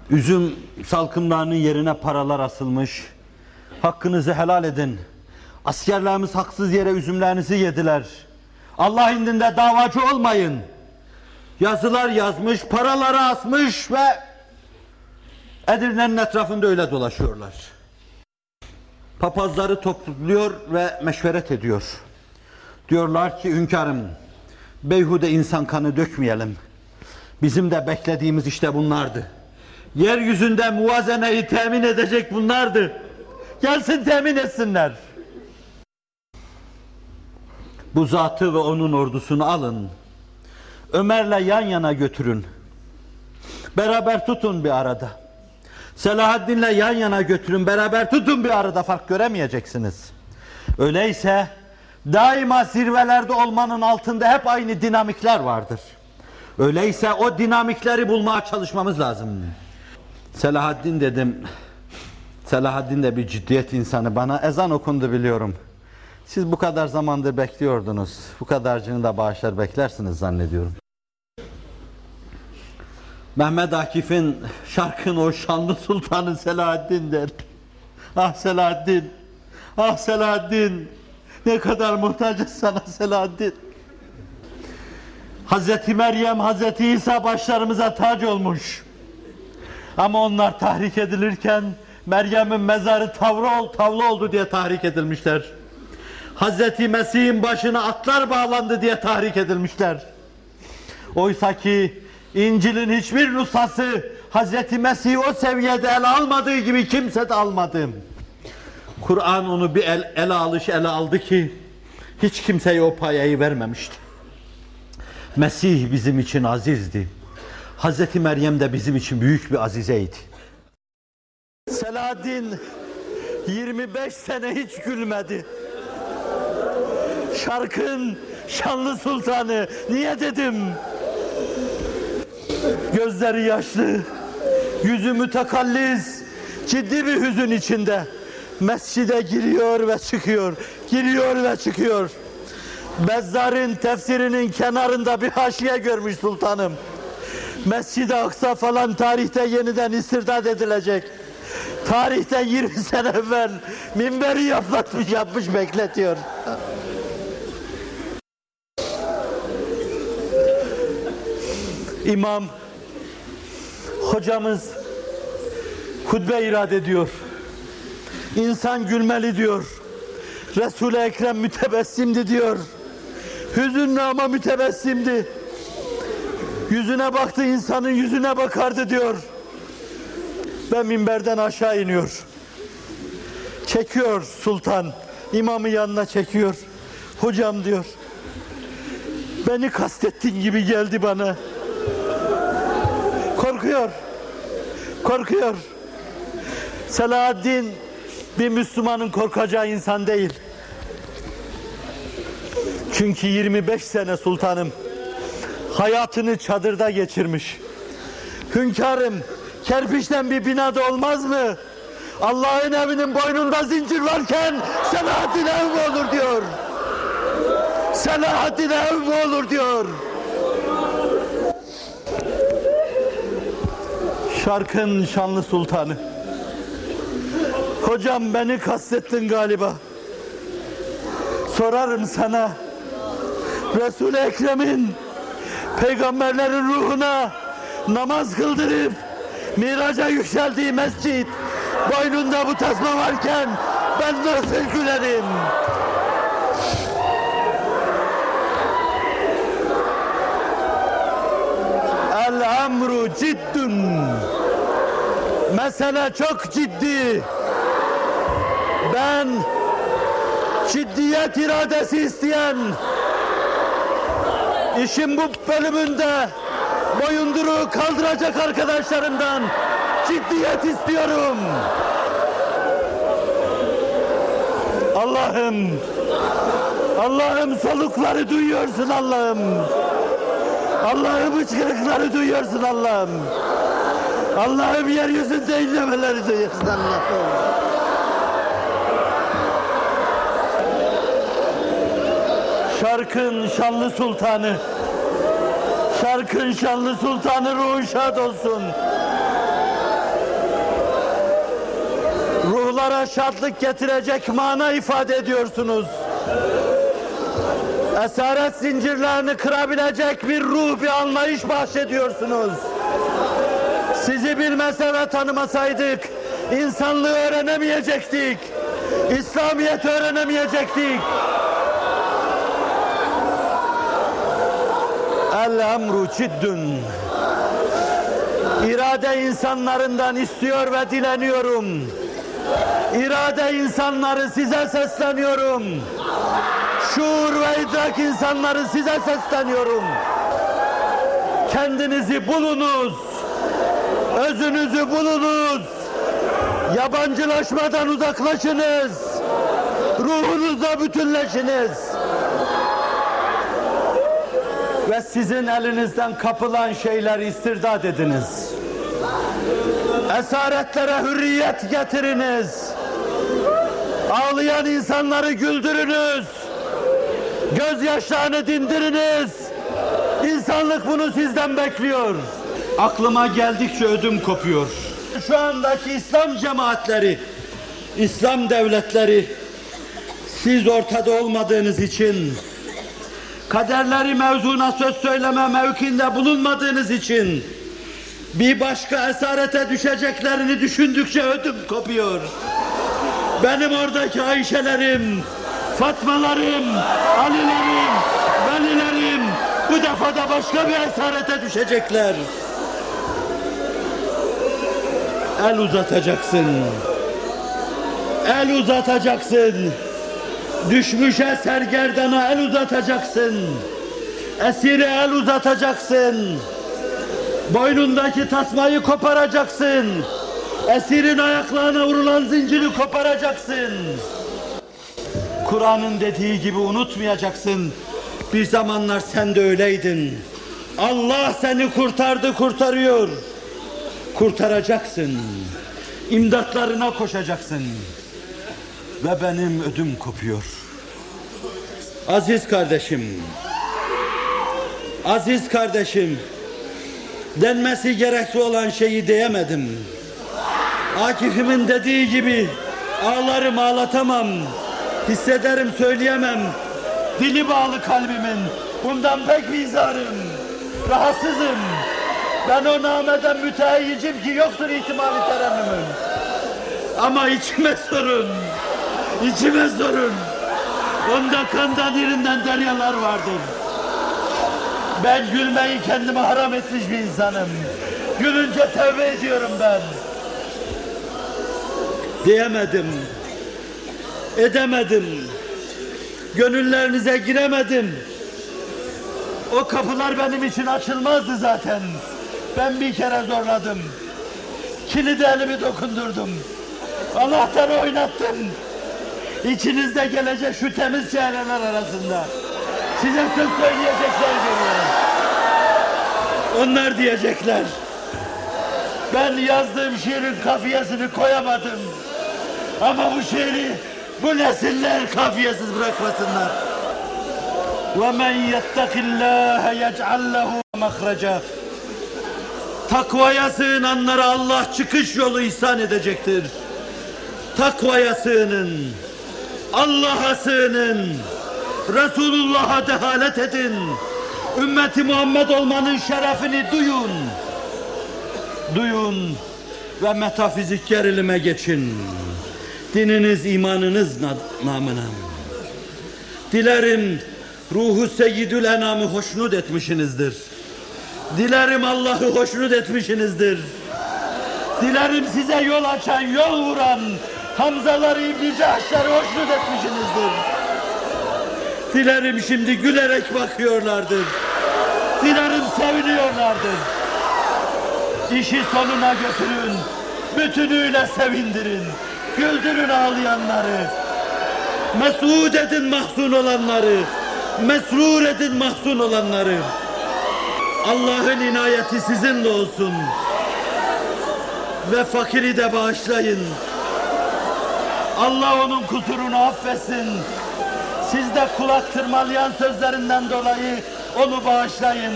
Üzüm salkımlarının yerine paralar asılmış. Hakkınızı helal edin. Askerlerimiz haksız yere üzümlerinizi yediler. Allah indinde davacı olmayın. Yazılar yazmış, paraları asmış ve Edirne'nin etrafında öyle dolaşıyorlar. Papazları topluyor ve meşveret ediyor. Diyorlar ki hünkârım, beyhude insan kanı dökmeyelim. Bizim de beklediğimiz işte bunlardı. Yeryüzünde muvazeneyi temin edecek bunlardı. Gelsin temin etsinler. Bu zatı ve onun ordusunu alın. Ömer'le yan yana götürün. Beraber tutun bir arada. Selahaddin'le yan yana götürün. Beraber tutun bir arada fark göremeyeceksiniz. Öyleyse daima zirvelerde olmanın altında hep aynı dinamikler vardır. Öyleyse o dinamikleri bulmaya çalışmamız lazım. Selahaddin dedim. Selahaddin de bir ciddiyet insanı. Bana ezan okundu biliyorum. Siz bu kadar zamandır bekliyordunuz. Bu kadarcını da bağışlar beklersiniz zannediyorum. Mehmet Akif'in şarkın o şanlı sultanı Selahaddin der. Ah Selahaddin, ah Selahaddin, ne kadar muhtacız sana Selahaddin. Hazreti Meryem, Hazreti İsa başlarımıza tac olmuş. Ama onlar tahrik edilirken Meryem'in mezarı tavro, tavla oldu diye tahrik edilmişler. Hazreti Mesih'in başına atlar bağlandı diye tahrik edilmişler. Oysa ki İncil'in hiçbir nusası Hazreti Mesih'i o seviyede ele almadığı gibi kimse de almadı. Kur'an onu bir el, ele alış ele aldı ki hiç kimseye o payayı vermemişti. Mesih bizim için azizdi. Hazreti Meryem de bizim için büyük bir azizeydi. Selahaddin 25 sene hiç gülmedi. Şarkın şanlı sultanı niye dedim? Gözleri yaşlı, yüzü mütekalliz, ciddi bir hüzün içinde. Mescide giriyor ve çıkıyor, giriyor ve çıkıyor. Bezzar'ın tefsirinin kenarında bir haşiye görmüş sultanım. Mescid-i Aksa falan tarihte yeniden istirdat edilecek. Tarihten 20 sene evvel minberi yaplatmış yapmış bekletiyor. İmam hocamız hutbe irad ediyor. İnsan gülmeli diyor. Resul-i Ekrem mütebessimdi diyor. Hüzünlü ama mütebessimdi. Yüzüne baktı insanın yüzüne bakardı diyor. Ve minberden aşağı iniyor. Çekiyor sultan. imamı yanına çekiyor. Hocam diyor. Beni kastettin gibi geldi bana. Korkuyor. Korkuyor. Selahaddin bir Müslümanın korkacağı insan değil. Çünkü 25 sene sultanım hayatını çadırda geçirmiş. Hünkârım kerpiçten bir binada olmaz mı? Allah'ın evinin boynunda zincir varken Selahaddin ev mi olur diyor. Selahaddin ev mi olur diyor. Şarkın şanlı sultanı. Hocam beni kastettin galiba. Sorarım sana. Resul-i Ekrem'in peygamberlerin ruhuna namaz kıldırıp Miraca yükseldiği mescit, boynunda bu tasma varken ben nasıl gülerim? El amru ciddun. Mesele çok ciddi. Ben ciddiyet iradesi isteyen işin bu bölümünde boyunduruğu kaldıracak arkadaşlarımdan ciddiyet istiyorum. Allah'ım Allah'ım solukları duyuyorsun Allah'ım. Allah'ım hıçkırıkları duyuyorsun Allah'ım. Allah'ım yeryüzünde inlemeleri duyuyorsun Allah'ım. Şarkın şanlı sultanı, şarkın şanlı sultanı ruhu şad olsun. Ruhlara şadlık getirecek mana ifade ediyorsunuz. Esaret zincirlerini kırabilecek bir ruh, bir anlayış bahşediyorsunuz. Sizi bilmese ve tanımasaydık, insanlığı öğrenemeyecektik. İslamiyet öğrenemeyecektik. El emru ciddün. İrade insanlarından istiyor ve dileniyorum. İrade insanları size sesleniyorum. Şuur ve idrak insanları size sesleniyorum. Kendinizi bulunuz. Özünüzü bulunuz. Yabancılaşmadan uzaklaşınız. Ruhunuzla bütünleşiniz. Ve sizin elinizden kapılan şeyleri istirdat ediniz. Esaretlere hürriyet getiriniz. Ağlayan insanları güldürünüz. Gözyaşlarını dindiriniz. İnsanlık bunu sizden bekliyor. Aklıma geldikçe ödüm kopuyor. Şu andaki İslam cemaatleri, İslam devletleri siz ortada olmadığınız için kaderleri mevzuna söz söyleme mevkinde bulunmadığınız için bir başka esarete düşeceklerini düşündükçe ödüm kopuyor. Benim oradaki Ayşelerim, Fatmalarım, Alilerim, Velilerim bu defa da başka bir esarete düşecekler. El uzatacaksın. El uzatacaksın. Düşmüşe sergerdana el uzatacaksın. Esire el uzatacaksın. Boynundaki tasmayı koparacaksın. Esirin ayaklarına vurulan zinciri koparacaksın. Kur'an'ın dediği gibi unutmayacaksın. Bir zamanlar sen de öyleydin. Allah seni kurtardı, kurtarıyor. Kurtaracaksın. İmdatlarına koşacaksın. Ve benim ödüm kopuyor. Aziz kardeşim. Aziz kardeşim. Denmesi gerekli olan şeyi diyemedim. Akif'imin dediği gibi ağlarım ağlatamam. Hissederim söyleyemem. Dili bağlı kalbimin. Bundan pek bizarım. Rahatsızım. Ben o nameden mütehayyicim ki yoktur ihtimali terennümün. Ama içime sorun. İçime sorun. Onda kandan irinden deryalar vardır. Ben gülmeyi kendime haram etmiş bir insanım. Gülünce tövbe ediyorum ben. Diyemedim. Edemedim. Gönüllerinize giremedim. O kapılar benim için açılmazdı zaten. Ben bir kere zorladım. Kilidi elimi dokundurdum. Anahtarı oynattım. İçinizde gelecek şu temiz çehreler arasında. Size söz söyleyecekler görüyorum. Onlar diyecekler. Ben yazdığım şiirin kafiyesini koyamadım. Ama bu şiiri bu nesiller kafiyesiz bırakmasınlar. وَمَنْ يَتَّقِ اللّٰهَ يَجْعَلْ لَهُ مَخْرَجًا Takvaya sığınanlara Allah çıkış yolu ihsan edecektir. Takvaya sığının. Allah'a sığının. Resulullah'a dehalet edin. Ümmeti Muhammed olmanın şerefini duyun. duyun ve metafizik gerilime geçin. Dininiz imanınız na- namına. Dilerim ruhu seyyidül enamı hoşnut etmişsinizdir. Dilerim Allah'ı hoşnut etmişsinizdir. Dilerim size yol açan, yol vuran Hamzaları İbni Cahşer'i hoşnut etmişsinizdir. Dilerim şimdi gülerek bakıyorlardır. Dilerim seviniyorlardır. İşi sonuna götürün. Bütünüyle sevindirin. Güldürün ağlayanları. Mesud edin mahzun olanları. Mesrur edin mahzun olanları. Allah'ın inayeti sizinle olsun. Ve fakiri de bağışlayın. Allah onun kusurunu affetsin. Siz de kulak tırmalayan sözlerinden dolayı onu bağışlayın.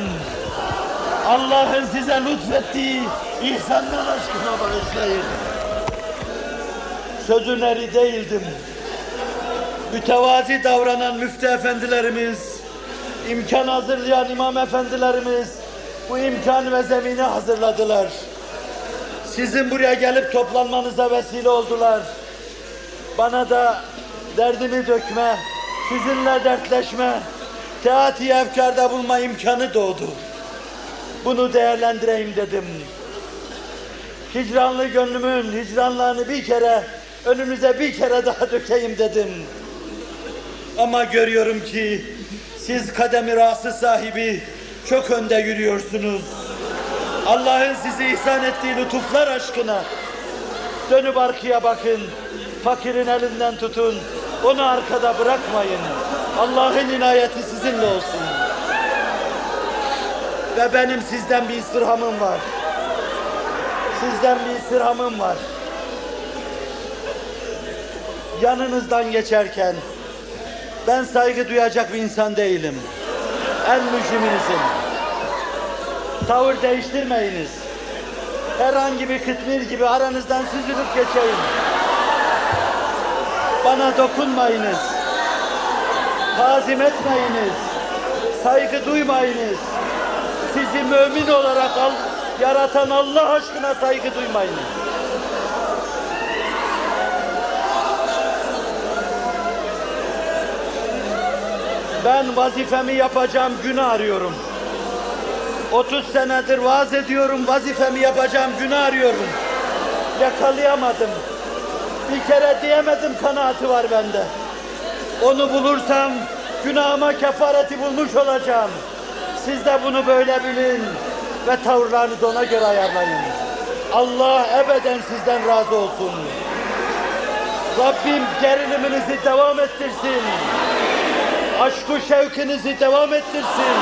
Allah'ın size lütfettiği ihsandan aşkına bağışlayın. Sözün eri değildim. Mütevazi davranan müftü efendilerimiz, imkan hazırlayan imam efendilerimiz bu imkan ve zemini hazırladılar. Sizin buraya gelip toplanmanıza vesile oldular. Bana da derdimi dökme, sizinle dertleşme, teati efkarda bulma imkanı doğdu. Bunu değerlendireyim dedim. Hicranlı gönlümün hicranlarını bir kere, önünüze bir kere daha dökeyim dedim. Ama görüyorum ki siz kademi rası sahibi çok önde yürüyorsunuz. Allah'ın size ihsan ettiği lütuflar aşkına dönüp arkaya bakın. Fakirin elinden tutun. Onu arkada bırakmayın. Allah'ın inayeti sizinle olsun. Ve benim sizden bir istirhamım var. Sizden bir istirhamım var. Yanınızdan geçerken ben saygı duyacak bir insan değilim. En mücriminizim. Tavır değiştirmeyiniz. Herhangi bir kıtmir gibi aranızdan süzülüp geçeyim. Bana dokunmayınız. Tazim etmeyiniz. Saygı duymayınız. Sizi mümin olarak al, yaratan Allah aşkına saygı duymayınız. Ben vazifemi yapacağım günü arıyorum. 30 senedir vaaz ediyorum, vazifemi yapacağım günü arıyorum. Yakalayamadım. Bir kere diyemedim kanaati var bende. Onu bulursam günahıma kefareti bulmuş olacağım. Siz de bunu böyle bilin ve tavırlarınızı ona göre ayarlayın. Allah ebeden sizden razı olsun. Rabbim geriliminizi devam ettirsin. Aşkı şevkinizi devam ettirsin.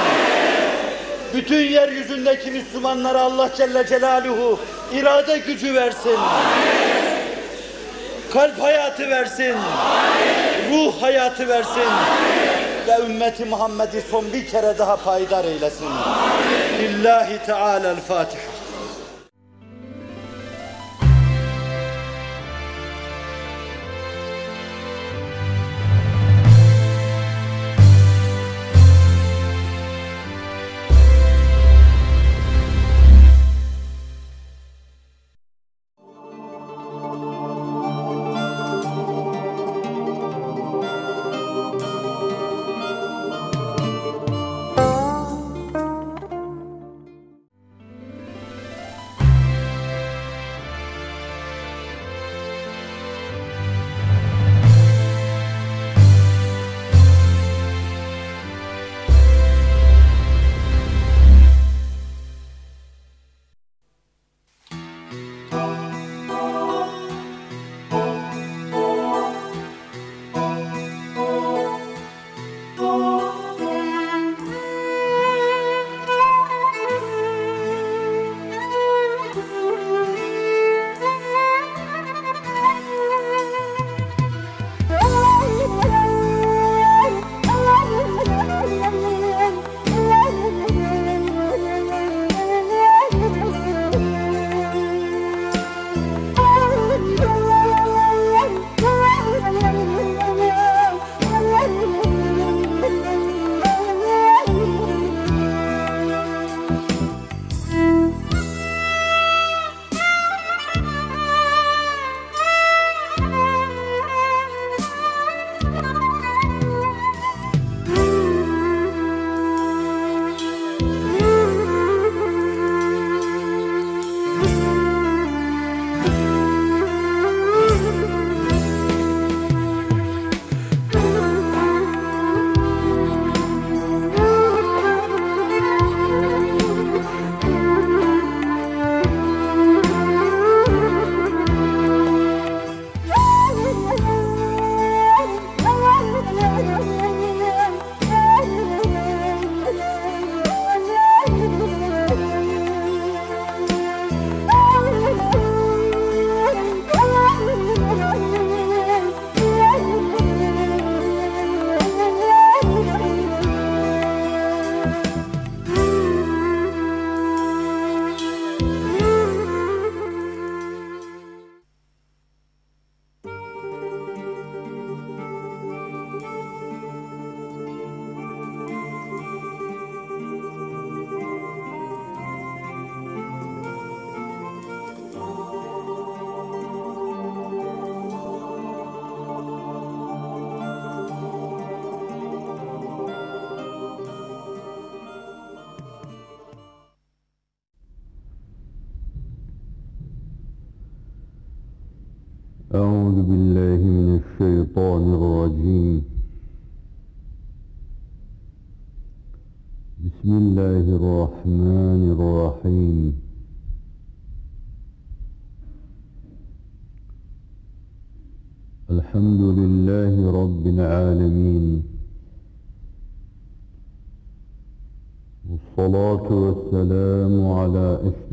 Bütün yeryüzündeki Müslümanlara Allah Celle Celaluhu irade gücü versin. Kalp hayatı versin. Ruh hayatı versin. Ve ümmeti Muhammed'i son bir kere daha payidar eylesin. Lillahi Teala'l-Fatiha.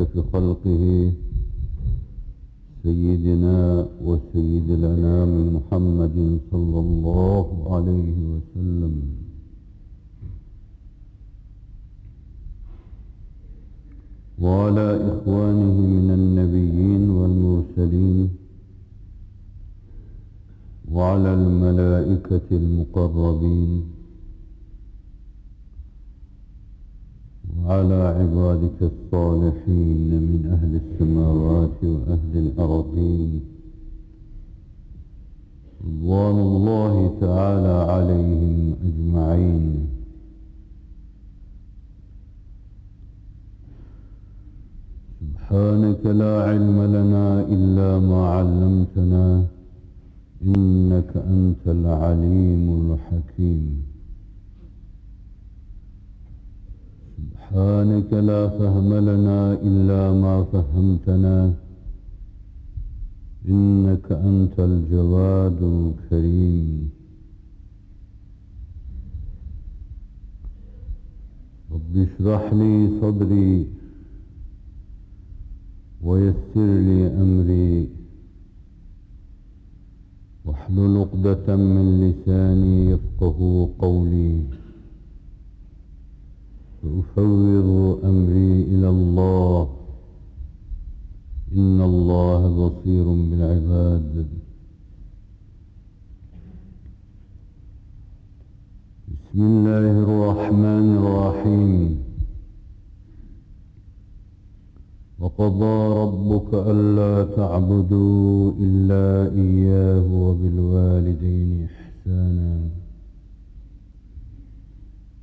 أشرف خلقه سيدنا وسيد الأنام محمد صلى الله عليه وسلم. وعلى إخوانه من النبيين والمرسلين وعلى الملائكة المقربين. وعلى عبادك الصالحين من أهل السماوات وأهل الأرضين. رضوان الله تعالى عليهم أجمعين. سبحانك لا علم لنا إلا ما علمتنا إنك أنت العليم الحكيم. سبحانك لا فهم لنا إلا ما فهمتنا. إنك أنت الجواد الكريم. رب اشرح لي صدري ويسر لي أمري. واحلل عقدة من لساني يفقه قولي. وأفوض أمري إلى الله. إن الله بصير بالعباد. بسم الله الرحمن الرحيم. وقضى ربك ألا تعبدوا إلا إياه وبالوالدين إحسانا.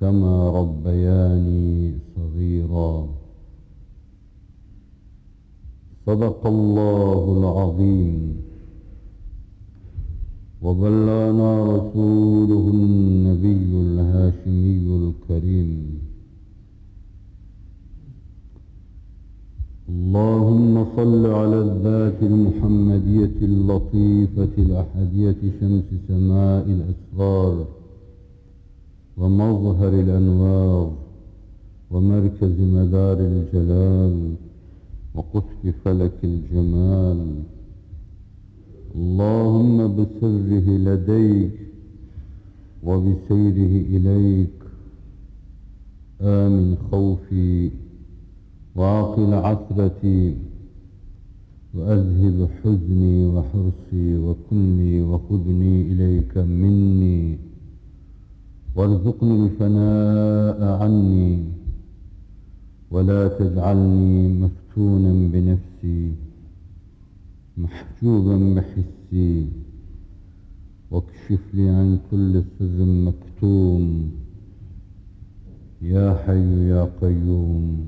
كما ربياني صغيرا. صدق الله العظيم. وبلغنا رسوله النبي الهاشمي الكريم. اللهم صل على الذات المحمدية اللطيفة الأحدية شمس سماء الأسرار. ومظهر الأنوار ومركز مدار الجلال وقطب فلك الجمال. اللهم بسره لديك وبسيره إليك. آمن خوفي وعقل عثرتي وأذهب حزني وحرصي وكني وخذني إليك مني. وارزقني الفناء عني ولا تجعلني مفتونا بنفسي محجوبا بحسي. واكشف لي عن كل سر مكتوم. يا حي يا قيوم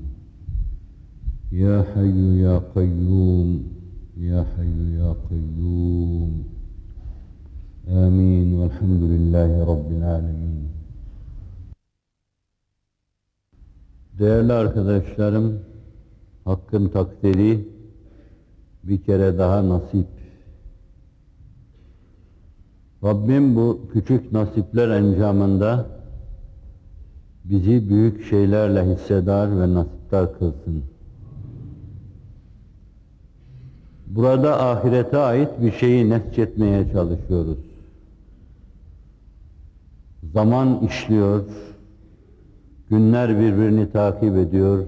يا حي يا قيوم يا حي يا قيوم. آمين والحمد لله رب العالمين. Değerli arkadaşlarım, Hakkın takdiri bir kere daha nasip. Rabbim bu küçük nasipler encamında bizi büyük şeylerle hissedar ve nasiptar kılsın. Burada ahirete ait bir şeyi nesçetmeye çalışıyoruz. Zaman işliyor, günler birbirini takip ediyor,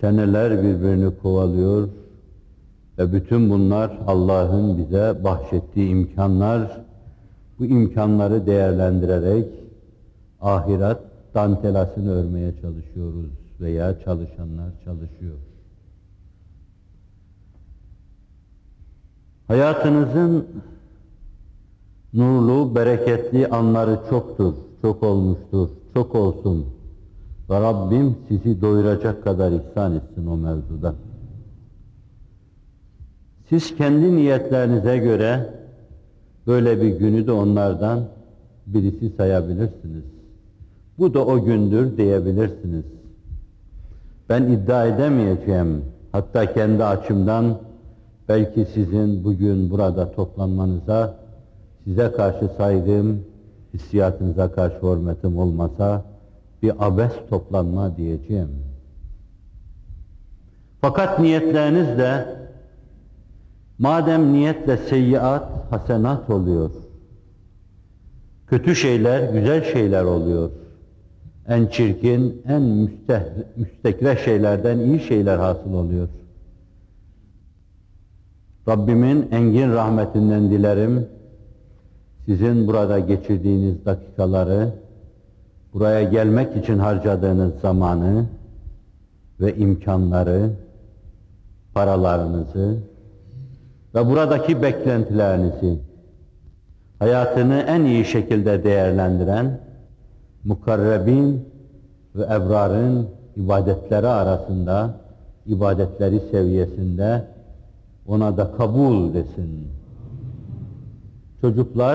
seneler birbirini kovalıyor, Ve bütün bunlar Allah'ın bize bahşettiği imkanlar. Bu imkanları değerlendirerek ahiret dantelasını örmeye çalışıyoruz veya çalışanlar çalışıyor. Hayatınızın nurlu, bereketli anları çoktur, çok olmuştur, çok olsun. Ve Rabbim sizi doyuracak kadar ihsan etsin o mevzuda. Siz kendi niyetlerinize göre böyle bir günü de onlardan birisi sayabilirsiniz. Bu da o gündür diyebilirsiniz. Ben iddia edemeyeceğim. Hatta kendi açımdan belki sizin bugün burada toplanmanıza size karşı saygım, hissiyatınıza karşı hürmetim olmasa bir abes toplanma diyeceğim. Fakat niyetleriniz de madem niyetle seyyiat, hasenat oluyor. Kötü şeyler, güzel şeyler oluyor. En çirkin, en müsteh, müstekre şeylerden iyi şeyler hasıl oluyor. Rabbimin engin rahmetinden dilerim. Sizin burada geçirdiğiniz dakikaları, buraya gelmek için harcadığınız zamanı ve imkanları, paralarınızı ve buradaki beklentilerinizi hayatını en iyi şekilde değerlendiren mukarrebin ve ebrarın ibadetleri arasında, ibadetleri seviyesinde ona da kabul desin. Çocuklar